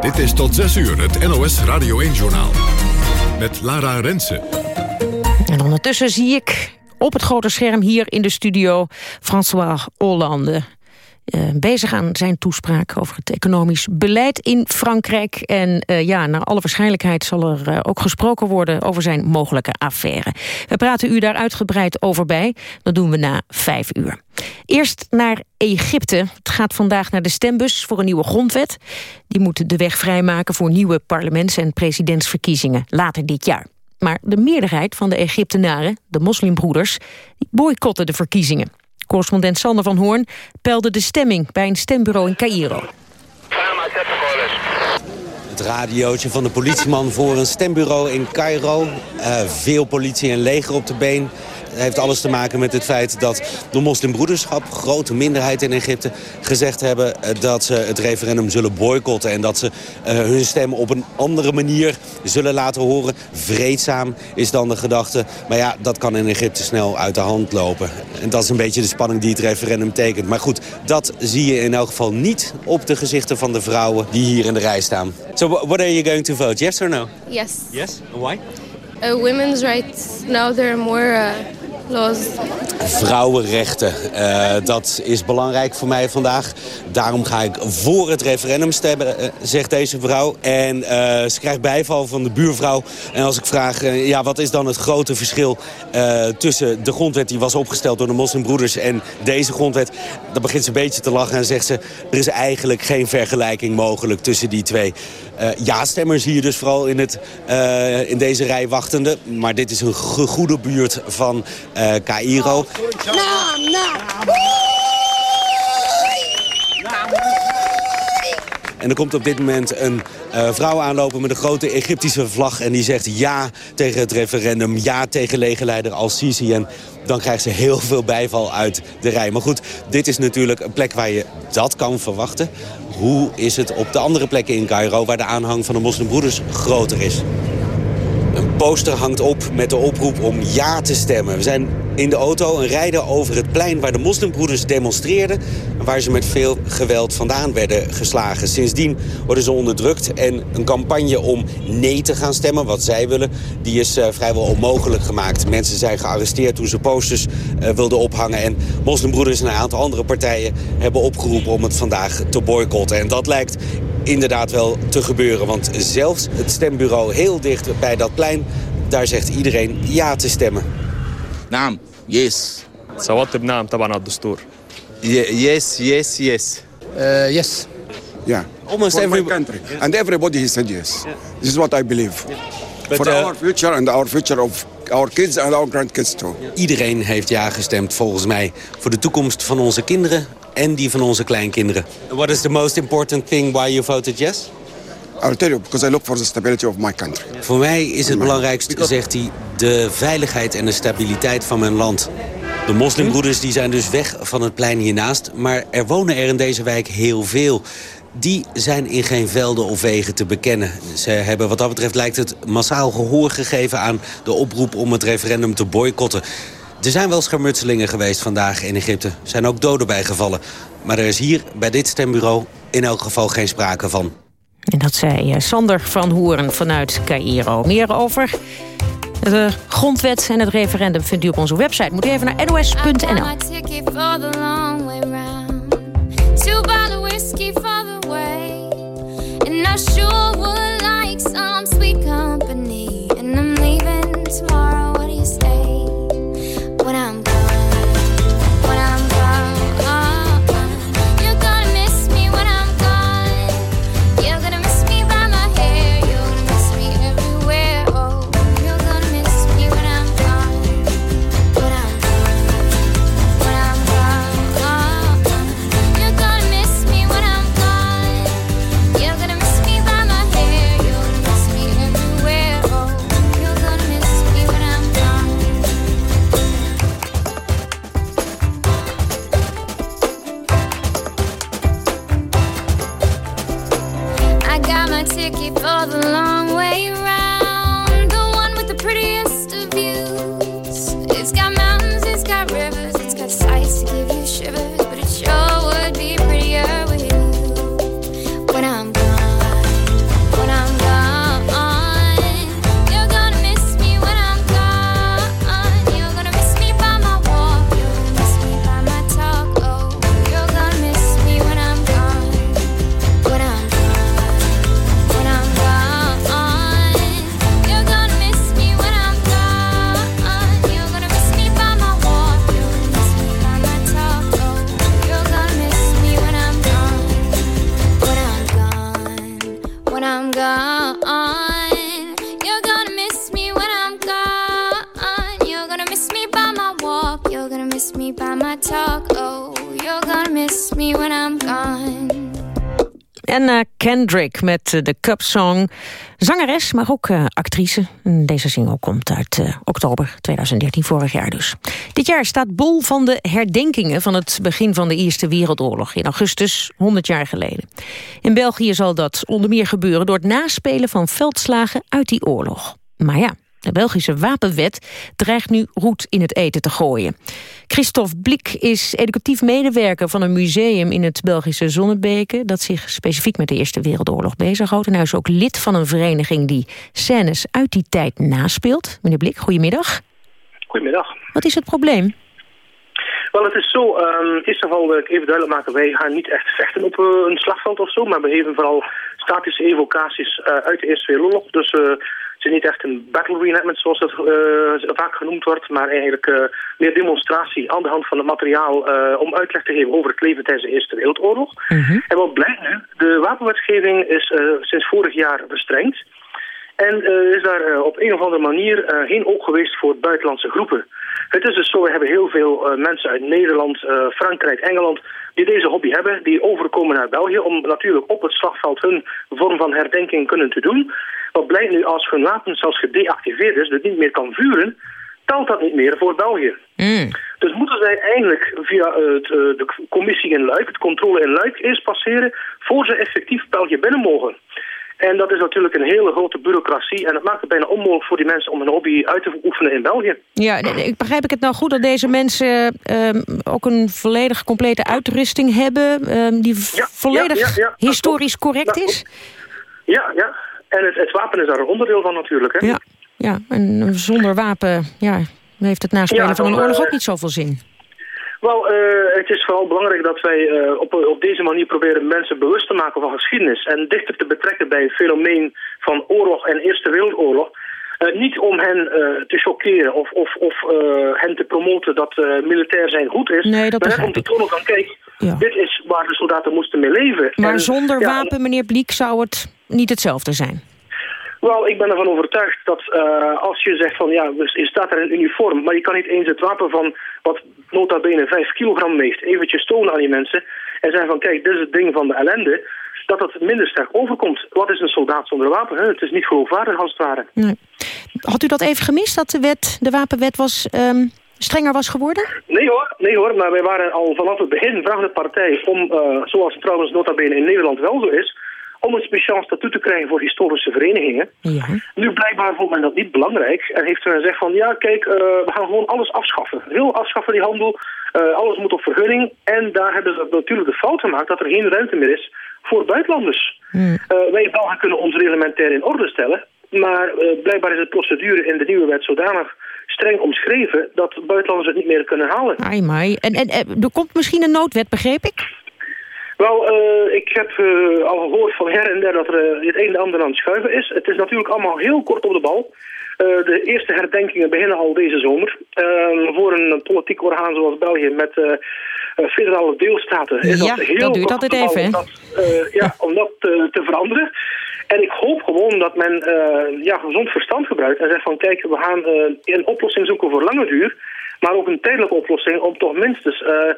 Speaker 1: Dit is tot zes uur het NOS Radio 1-journaal. Met Lara Rensen.
Speaker 33: En ondertussen zie ik op het grote scherm hier in de studio... François Hollande, uh, bezig aan zijn toespraak over het economisch beleid in Frankrijk. En uh, ja, naar alle waarschijnlijkheid zal er uh, ook gesproken worden over zijn mogelijke affaire. We praten u daar uitgebreid over bij. Dat doen we na vijf uur. Eerst naar Egypte. Het gaat vandaag naar de stembus voor een nieuwe grondwet. Die moet de weg vrijmaken voor nieuwe parlements- en presidentsverkiezingen later dit jaar. Maar de meerderheid van de Egyptenaren, de moslimbroeders, boycotten de verkiezingen. Correspondent Sander van Hoorn peilde de stemming bij een stembureau in Cairo.
Speaker 40: Het radiootje van de politieman voor een stembureau in Cairo. Uh, veel politie en leger op de been heeft alles te maken met het feit dat de moslimbroederschap, grote minderheid in Egypte, gezegd hebben eh, dat ze het referendum zullen boycotten. En dat ze uh, hun stem op een andere manier zullen laten horen. Vreedzaam is dan de gedachte. Maar ja, dat kan in Egypte snel uit de hand lopen. En dat is een beetje de spanning die het referendum tekent. Maar goed, dat zie je in elk geval niet op de gezichten van de vrouwen die hier in de rij staan. So what are you going to vote? Yes or no?
Speaker 41: Yes.
Speaker 40: Yes? Why?
Speaker 41: Uh, women's rights, now there are more... Uh... Los.
Speaker 40: Vrouwenrechten, uh, dat is belangrijk voor mij vandaag. Daarom ga ik voor het referendum stemmen, uh, zegt deze vrouw. En uh, ze krijgt bijval van de buurvrouw. En als ik vraag, ja, wat is dan het grote verschil tussen de grondwet... die was opgesteld door de moslimbroeders en deze grondwet... dan begint ze een beetje te lachen en zegt ze... er is eigenlijk geen vergelijking mogelijk tussen die twee. ja-stemmers hier dus vooral in, het, in deze rij wachtende. Maar dit is een goede buurt van uh, Cairo. En er komt op dit moment een uh, vrouw aanlopen met een grote Egyptische vlag... en die zegt ja tegen het referendum, ja tegen legerleider al-Sisi. En dan krijgt ze heel veel bijval uit de rij. Maar goed, dit is natuurlijk een plek waar je dat kan verwachten. Hoe is het op de andere plekken in Cairo... waar de aanhang van de moslimbroeders groter is? Poster hangt op met de oproep om ja te stemmen. We zijn in de auto en rijden over het plein waar de moslimbroeders demonstreerden... en waar ze met veel geweld vandaan werden geslagen. Sindsdien worden ze onderdrukt en een campagne om nee te gaan stemmen, wat zij willen... die is uh, vrijwel onmogelijk gemaakt. Mensen zijn gearresteerd toen ze posters uh, wilden ophangen... en moslimbroeders en een aantal andere partijen hebben opgeroepen om het vandaag te boycotten. En dat lijkt inderdaad wel te gebeuren. Want zelfs het stembureau heel dicht bij dat plein... daar zegt iedereen ja te stemmen.
Speaker 42: نعم yes
Speaker 43: صوتت بنعم طبعا على الدستور
Speaker 42: yes yes yes
Speaker 44: uh, yes
Speaker 42: yeah
Speaker 44: almost every country and everybody he said yes yeah. this is what I believe yeah. But, for uh, our future and our future of our kids and our grandkids too.
Speaker 40: Iedereen heeft ja gestemd volgens mij voor de toekomst van onze kinderen en die van onze kleinkinderen. What is the most important thing why you voted yes?
Speaker 44: I'll tell you, because I look for the stability of my country.
Speaker 40: Voor mij is het belangrijkste, zegt hij, de veiligheid en de stabiliteit van mijn land. De moslimbroeders die zijn dus weg van het plein hiernaast... maar er wonen er in deze wijk heel veel. Die zijn in geen velden of wegen te bekennen. Ze hebben wat dat betreft lijkt het massaal gehoor gegeven... aan de oproep om het referendum te boycotten. Er zijn wel schermutselingen geweest vandaag in Egypte. Er zijn ook doden bijgevallen. Maar er is hier bij dit stembureau in elk geval geen sprake van.
Speaker 33: En dat zei Sander van Hoeren vanuit Cairo. Meer over de grondwet en het referendum vindt u op onze website. Moet u even naar nos.nl.
Speaker 45: And I sure would like some sweet company. And I'm leaving tomorrow. What do you say?
Speaker 33: Kendrick met eh, de Cup Song. Zangeres, maar ook eh, actrice. Deze single komt uit eh, oktober 2013, vorig jaar dus. Dit jaar staat bol van de herdenkingen van het begin van de Eerste Wereldoorlog. In augustus, 100 jaar geleden. In België zal dat onder meer gebeuren door het naspelen van veldslagen uit die oorlog. Maar ja, de Belgische wapenwet dreigt nu roet in het eten te gooien. Christophe Blik is educatief medewerker van een museum in het Belgische Zonnebeke... dat zich specifiek met de Eerste Wereldoorlog bezighoudt. En hij is ook lid van een vereniging die scènes uit die tijd naspeelt. Meneer Blik, goedemiddag.
Speaker 46: Goedemiddag.
Speaker 33: Wat is het probleem?
Speaker 46: Wel, het is zo, ehm eerst of al wil ik even duidelijk maken, wij gaan niet echt vechten op eh, een slagveld of zo, maar we geven vooral statische evocaties eh, uit de Eerste Wereldoorlog. Dus eh, het is niet echt een battle reenactment zoals het eh, vaak genoemd wordt, maar eigenlijk eh, meer demonstratie aan de hand van het materiaal eh, om uitleg te geven over het leven tijdens de Eerste Wereldoorlog. En wat blijkt nu, de wapenwetgeving is sinds vorig jaar bestrengd. En is daar op een of andere manier geen oog geweest voor buitenlandse groepen. Het is dus zo, we hebben heel veel mensen uit Nederland, Frankrijk, Engeland... die deze hobby hebben, die overkomen naar België... om natuurlijk op het slagveld hun vorm van herdenking kunnen te doen. Wat blijkt nu, als hun wapen zelfs gedeactiveerd is, dus niet meer kan vuren... telt dat niet meer voor België. Dus moeten zij eigenlijk via eh, het, eh, de commissie in Luik, het controle in Luik, eerst passeren... voor ze effectief België binnen mogen. En dat is natuurlijk een hele grote bureaucratie. En het maakt het bijna onmogelijk voor die mensen om hun hobby uit te oefenen in België.
Speaker 33: Ja, ik begrijp ik het nou goed dat deze mensen ehm, ook een volledig complete uitrusting hebben... ehm, die volledig
Speaker 46: ja, ja, dat
Speaker 33: historisch correct
Speaker 46: Dat
Speaker 33: is?
Speaker 46: Ja, ja. En het, het wapen is daar een onderdeel van natuurlijk. Hè?
Speaker 33: Ja, ja, en zonder wapen ja, heeft het naspelen
Speaker 46: Ja,
Speaker 33: van een oorlog
Speaker 46: eh,
Speaker 33: ook niet zoveel zin.
Speaker 46: Wel, eh, het is vooral belangrijk dat wij eh, op, op deze manier proberen mensen bewust te maken van geschiedenis. En dichter te betrekken bij het fenomeen van oorlog en Eerste Wereldoorlog. Niet om hen te choqueren of, of, of hen te promoten dat militair zijn goed is.
Speaker 33: Nee, dat
Speaker 46: maar net om te tonen van, kijk, dit is waar de soldaten moesten mee leven.
Speaker 33: Maar
Speaker 46: En,
Speaker 33: zonder
Speaker 46: ja,
Speaker 33: wapen, meneer Bliek, zou het niet hetzelfde zijn.
Speaker 46: Wel, ik ben ervan overtuigd dat eh, als je zegt van ja, dus je staat er in uniform, maar je kan niet eens het wapen van wat nota bene 5 kilogram weegt, eventjes tonen aan die mensen en zeggen van kijk, dit is het ding van de ellende, dat dat minder sterk overkomt. Wat is een soldaat zonder wapen? Hè? Het is niet geloofwaardig als het ware.
Speaker 33: Nee. Had u dat even gemist, dat de, wet, de wapenwet was, ehm, strenger was geworden?
Speaker 46: Nee hoor, nee hoor, maar wij waren al vanaf het begin vragende partij om, eh, zoals trouwens nota bene in Nederland wel zo is, om een speciaal statuut te krijgen voor historische verenigingen.
Speaker 33: Ja.
Speaker 46: Nu blijkbaar vond men dat niet belangrijk en heeft men gezegd van ja kijk, eh, we gaan gewoon alles afschaffen. Heel afschaffen die handel, Eh, alles moet op vergunning en daar hebben ze natuurlijk de fout gemaakt dat er geen ruimte meer is voor buitenlanders.
Speaker 33: Hmm.
Speaker 46: Eh, wij Belgen kunnen ons reglementair in orde stellen, maar eh, blijkbaar is de procedure in de nieuwe wet zodanig streng omschreven dat buitenlanders het niet meer kunnen halen.
Speaker 33: Ai, mai. En, en er komt misschien een noodwet, begreep ik?
Speaker 46: Wel, eh, ik heb eh, al gehoord van her en der dat er eh, het een en ander aan het schuiven is. Het is natuurlijk allemaal heel kort op de bal. De eerste herdenkingen beginnen al deze zomer. Eh, voor een politiek orgaan zoals België met federale deelstaten is
Speaker 33: Ja,
Speaker 46: dat heel
Speaker 33: dat duurt
Speaker 46: kort
Speaker 33: altijd
Speaker 46: op de bal
Speaker 33: even,
Speaker 46: om dat, ja, om dat te, te veranderen. En ik hoop gewoon dat men ja, gezond verstand gebruikt en zegt van kijk, we gaan een oplossing zoeken voor lange duur, maar ook een tijdelijke oplossing om toch minstens eh,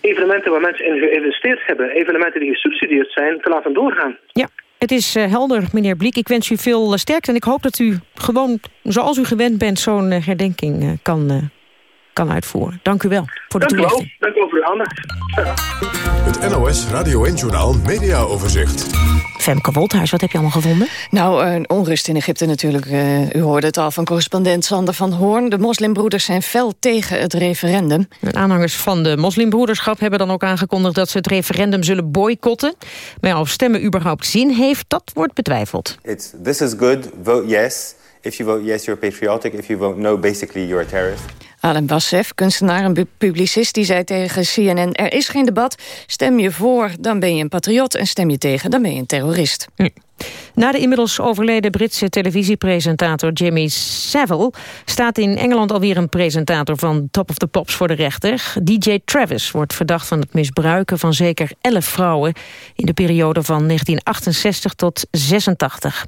Speaker 46: evenementen waar mensen in geïnvesteerd hebben, evenementen die gesubsidieerd zijn, te laten doorgaan.
Speaker 33: Ja, het is eh, helder, meneer Bliek. Ik wens u veel eh, sterkte en ik hoop dat u gewoon, zoals u gewend bent... zo'n herdenking kan, kan uitvoeren. Dank u wel voor de
Speaker 46: Dank u wel.
Speaker 33: toelichting.
Speaker 46: Dank u wel voor uw aandacht.
Speaker 1: Het NOS Radio 1-journaal Mediaoverzicht.
Speaker 33: Femke Wolthuis, wat heb je allemaal gevonden?
Speaker 47: Nou, een onrust in Egypte natuurlijk. eh, u hoorde het al van correspondent Sander van Hoorn. De moslimbroeders zijn fel tegen het referendum.
Speaker 33: De aanhangers van de moslimbroederschap hebben dan ook aangekondigd... dat ze het referendum zullen boycotten. Maar ja, of stemmen überhaupt zin heeft, dat wordt betwijfeld.
Speaker 48: It's this is good, vote yes. If you vote yes, you're patriotic. If you vote no, basically you're a terrorist.
Speaker 47: Alem Bassef, kunstenaar en pu- publicist, die zei tegen CNN... er is geen debat, stem je voor, dan ben je een patriot... en stem je tegen, dan ben je een terrorist.
Speaker 33: Na de inmiddels overleden Britse televisiepresentator Jimmy Savile... staat in Engeland alweer een presentator van Top of the Pops voor de rechter. DJ Travis wordt verdacht van het misbruiken van zeker 11 vrouwen... in de periode van 1968 tot 86.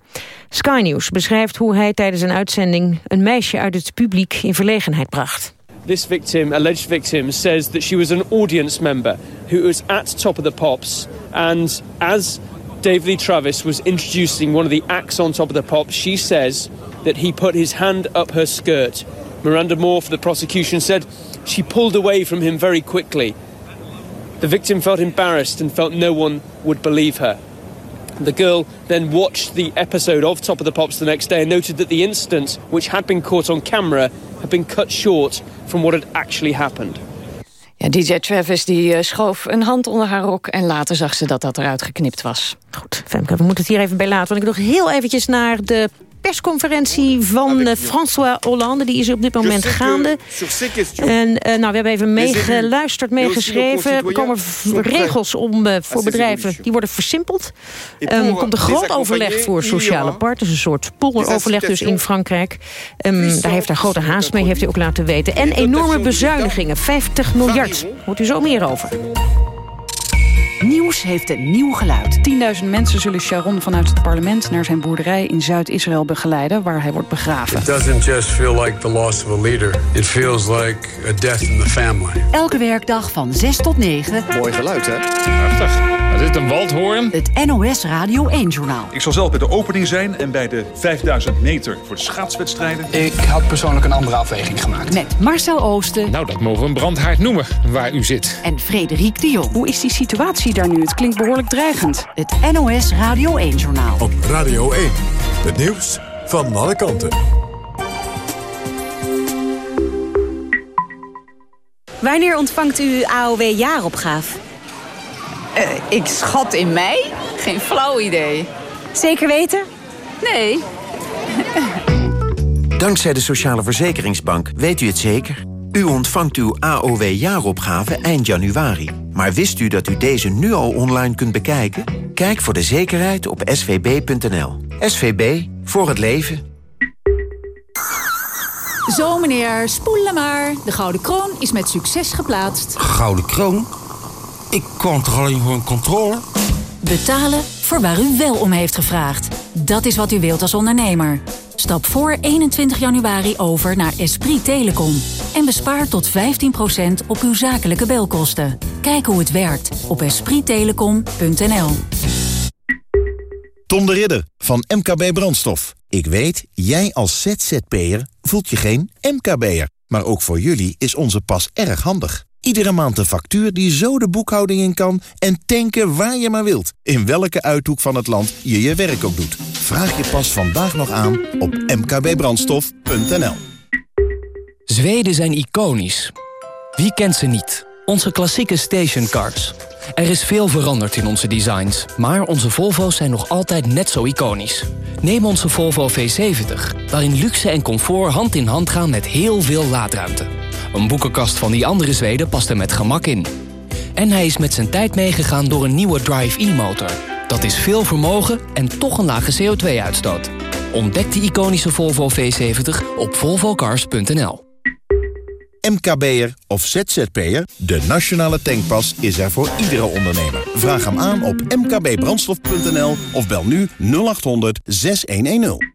Speaker 33: Sky News beschrijft hoe hij tijdens een uitzending... een meisje uit het publiek in verlegenheid bracht.
Speaker 49: This victim, alleged victim, says that she was an audience member who was at Top of the Pops. And as David Lee Travis was introducing one of the acts on Top of the Pops, she says that he put his hand up her skirt. Miranda Moore for the prosecution said she pulled away from him very quickly. The victim felt embarrassed and felt no one would believe her. The girl then watched the episode of Top of the Pops the next day and noted that the incident, which had been caught on camera, had been cut short from what had actually happened.
Speaker 47: DJ Travis die eh, schoof een hand onder haar rok... en later zag ze dat dat eruit geknipt was.
Speaker 33: Goed, Femke, we moeten het hier even bij laten. Want ik nog heel eventjes naar de persconferentie van eh, François Hollande. Die is op dit moment gaande. En eh, nou, we hebben even meegeluisterd, meegeschreven. Er komen regels om, eh, voor bedrijven, die worden versimpeld. Er komt een groot overleg voor sociale partners. Een soort polderoverleg dus in Frankrijk. Ehm, daar heeft hij grote haast mee, heeft hij ook laten weten. En enorme bezuinigingen, 50 miljard. Hoort u zo meer over.
Speaker 21: Nieuws heeft een nieuw geluid. 10.000 mensen zullen Sharon vanuit het parlement naar zijn boerderij in Zuid-Israël begeleiden, waar hij wordt begraven.
Speaker 50: It doesn't just feel like the loss of a leader. It feels like a death in the family.
Speaker 21: Elke werkdag van 6 tot 9.
Speaker 50: Mooi geluid, hè?
Speaker 51: Prachtig. Is dit een waldhoorn?
Speaker 21: Het NOS Radio 1-journaal.
Speaker 52: Ik zal zelf bij de opening zijn en bij de 5000 meter voor de schaatswedstrijden.
Speaker 51: Ik had persoonlijk een andere afweging gemaakt.
Speaker 21: Met Marcel Oosten
Speaker 51: Nou, dat mogen we een brandhaard noemen, waar u zit.
Speaker 21: en Frederik de Jong. Hoe is die situatie daar nu? Het klinkt behoorlijk dreigend. Het NOS Radio 1-journaal.
Speaker 1: Op Radio 1. Het nieuws van alle kanten.
Speaker 53: Wanneer ontvangt u AOW-jaaropgave?
Speaker 54: Eh, ik schat in mei? Geen flauw idee.
Speaker 53: Zeker weten?
Speaker 54: Nee.
Speaker 55: Dankzij de Sociale Verzekeringsbank weet u het zeker. U ontvangt uw AOW-jaaropgave eind januari. Maar wist u dat u deze nu al online kunt bekijken? Kijk voor de zekerheid op svb.nl. SVB, voor het leven.
Speaker 21: Zo meneer, spoelen maar. De Gouden Kroon is met succes geplaatst.
Speaker 56: Gouden kroon? Ik kwam toch alleen voor een controle?
Speaker 21: Betalen voor waar u wel om heeft gevraagd. Dat is wat u wilt als ondernemer. Stap voor 21 januari over naar Esprit Telecom. En bespaar tot 15% op uw zakelijke belkosten. Kijk hoe het werkt op esprittelecom.nl.
Speaker 57: Tom de Ridder van MKB Brandstof. Ik weet, jij als ZZP'er voelt je geen MKB'er. Maar ook voor jullie is onze pas erg handig. Iedere maand een factuur die zo de boekhouding in kan... en tanken waar je maar wilt. In welke uithoek van het land je je werk ook doet. Vraag je pas vandaag nog aan op mkbbrandstof.nl.
Speaker 58: Zweden zijn iconisch. Wie kent ze niet? Onze klassieke stationcars. Er is veel veranderd in onze designs, maar onze Volvo's zijn nog altijd net zo iconisch. Neem onze Volvo V70, waarin luxe en comfort hand in hand gaan met heel veel laadruimte. Een boekenkast van die andere Zweden past er met gemak in. En hij is met zijn tijd meegegaan door een nieuwe Drive-E-motor. Dat is veel vermogen en toch een lage CO2-uitstoot. Ontdek de iconische Volvo V70 op volvocars.nl.
Speaker 57: MKB'er of ZZP'er? De Nationale Tankpas is er voor iedere ondernemer. Vraag hem aan op mkbbrandstof.nl of bel nu 0800 6110.